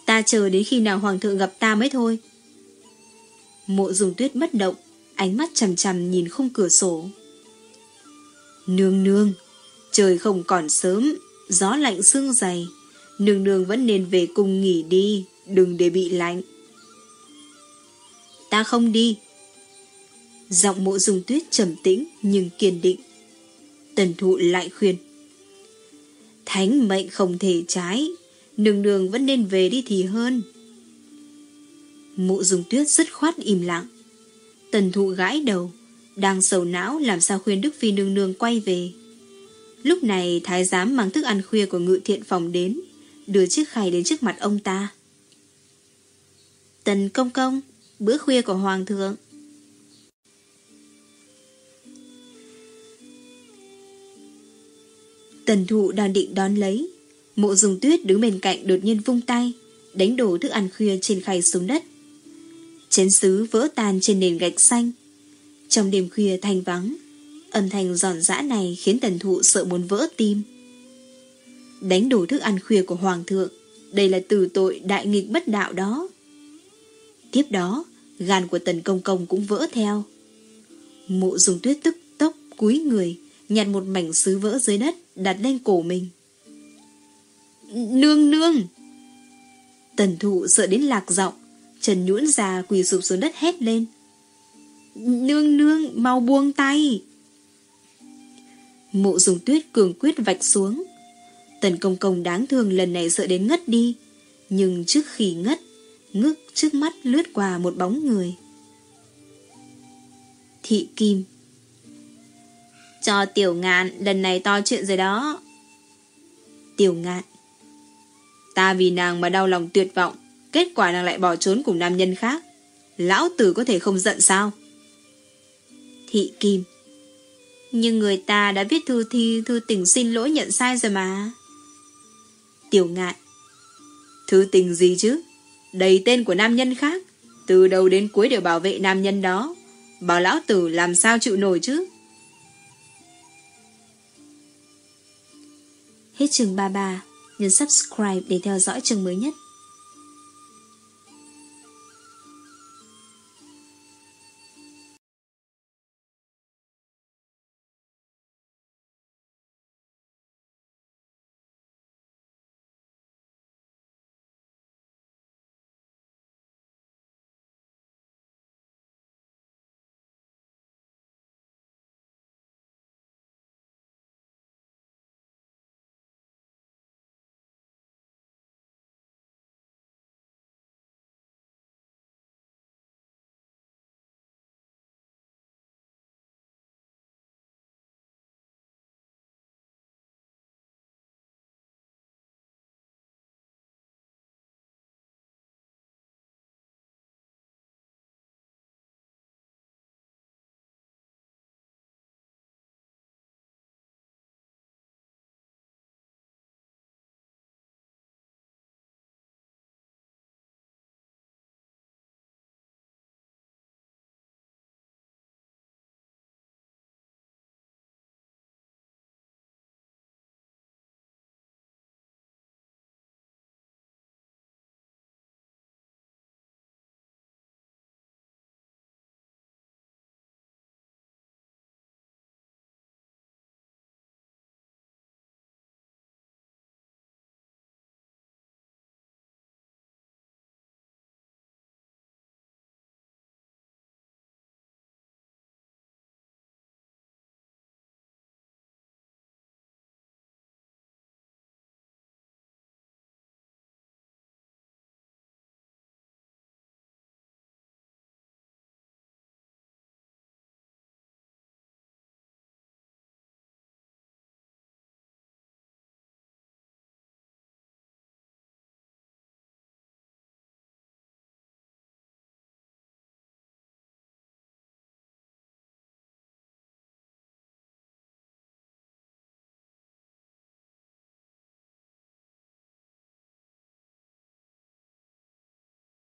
Ta chờ đến khi nào hoàng thượng gặp ta mới thôi. Mộ dùng tuyết bất động, ánh mắt chầm chầm nhìn khung cửa sổ. Nương nương, trời không còn sớm, gió lạnh sương dày. Nương nương vẫn nên về cùng nghỉ đi, đừng để bị lạnh. Ta không đi. Giọng mộ dùng tuyết trầm tĩnh nhưng kiên định. Tần thụ lại khuyên. Thánh mệnh không thể trái, nương nương vẫn nên về đi thì hơn. Mộ dùng tuyết rất khoát im lặng. Tần thụ gãi đầu, đang sầu não làm sao khuyên Đức Phi nương nương quay về. Lúc này thái giám mang thức ăn khuya của ngự thiện phòng đến, đưa chiếc khay đến trước mặt ông ta. Tần công công, bữa khuya của hoàng thượng. Tần thụ đang định đón lấy. Mộ dùng tuyết đứng bên cạnh đột nhiên vung tay, đánh đổ thức ăn khuya trên khay xuống đất. Chén sứ vỡ tan trên nền gạch xanh. Trong đêm khuya thanh vắng, âm thanh giòn giã này khiến tần thụ sợ muốn vỡ tim. Đánh đổ thức ăn khuya của hoàng thượng, đây là từ tội đại nghịch bất đạo đó. Tiếp đó, gan của tần công công cũng vỡ theo. Mộ dùng tuyết tức tốc cúi người, nhặt một mảnh sứ vỡ dưới đất, đặt lên cổ mình. Nương nương! Tần thụ sợ đến lạc giọng, Trần nhũn già quỳ sụp xuống đất hét lên. Nương nương, mau buông tay! Mộ dùng tuyết cường quyết vạch xuống. Tần công công đáng thương lần này sợ đến ngất đi. Nhưng trước khi ngất, ngước trước mắt lướt qua một bóng người. Thị Kim Cho tiểu ngạn lần này to chuyện rồi đó. Tiểu ngạn Ta vì nàng mà đau lòng tuyệt vọng Kết quả nàng lại bỏ trốn cùng nam nhân khác Lão tử có thể không giận sao Thị Kim. Nhưng người ta đã viết thư thi, Thư tình xin lỗi nhận sai rồi mà. Tiểu ngại. Thư tình gì chứ? Đầy tên của nam nhân khác. Từ đầu đến cuối đều bảo vệ nam nhân đó. Bảo lão tử làm sao chịu nổi chứ? Hết chương 33 Nhấn subscribe để theo dõi chương mới nhất.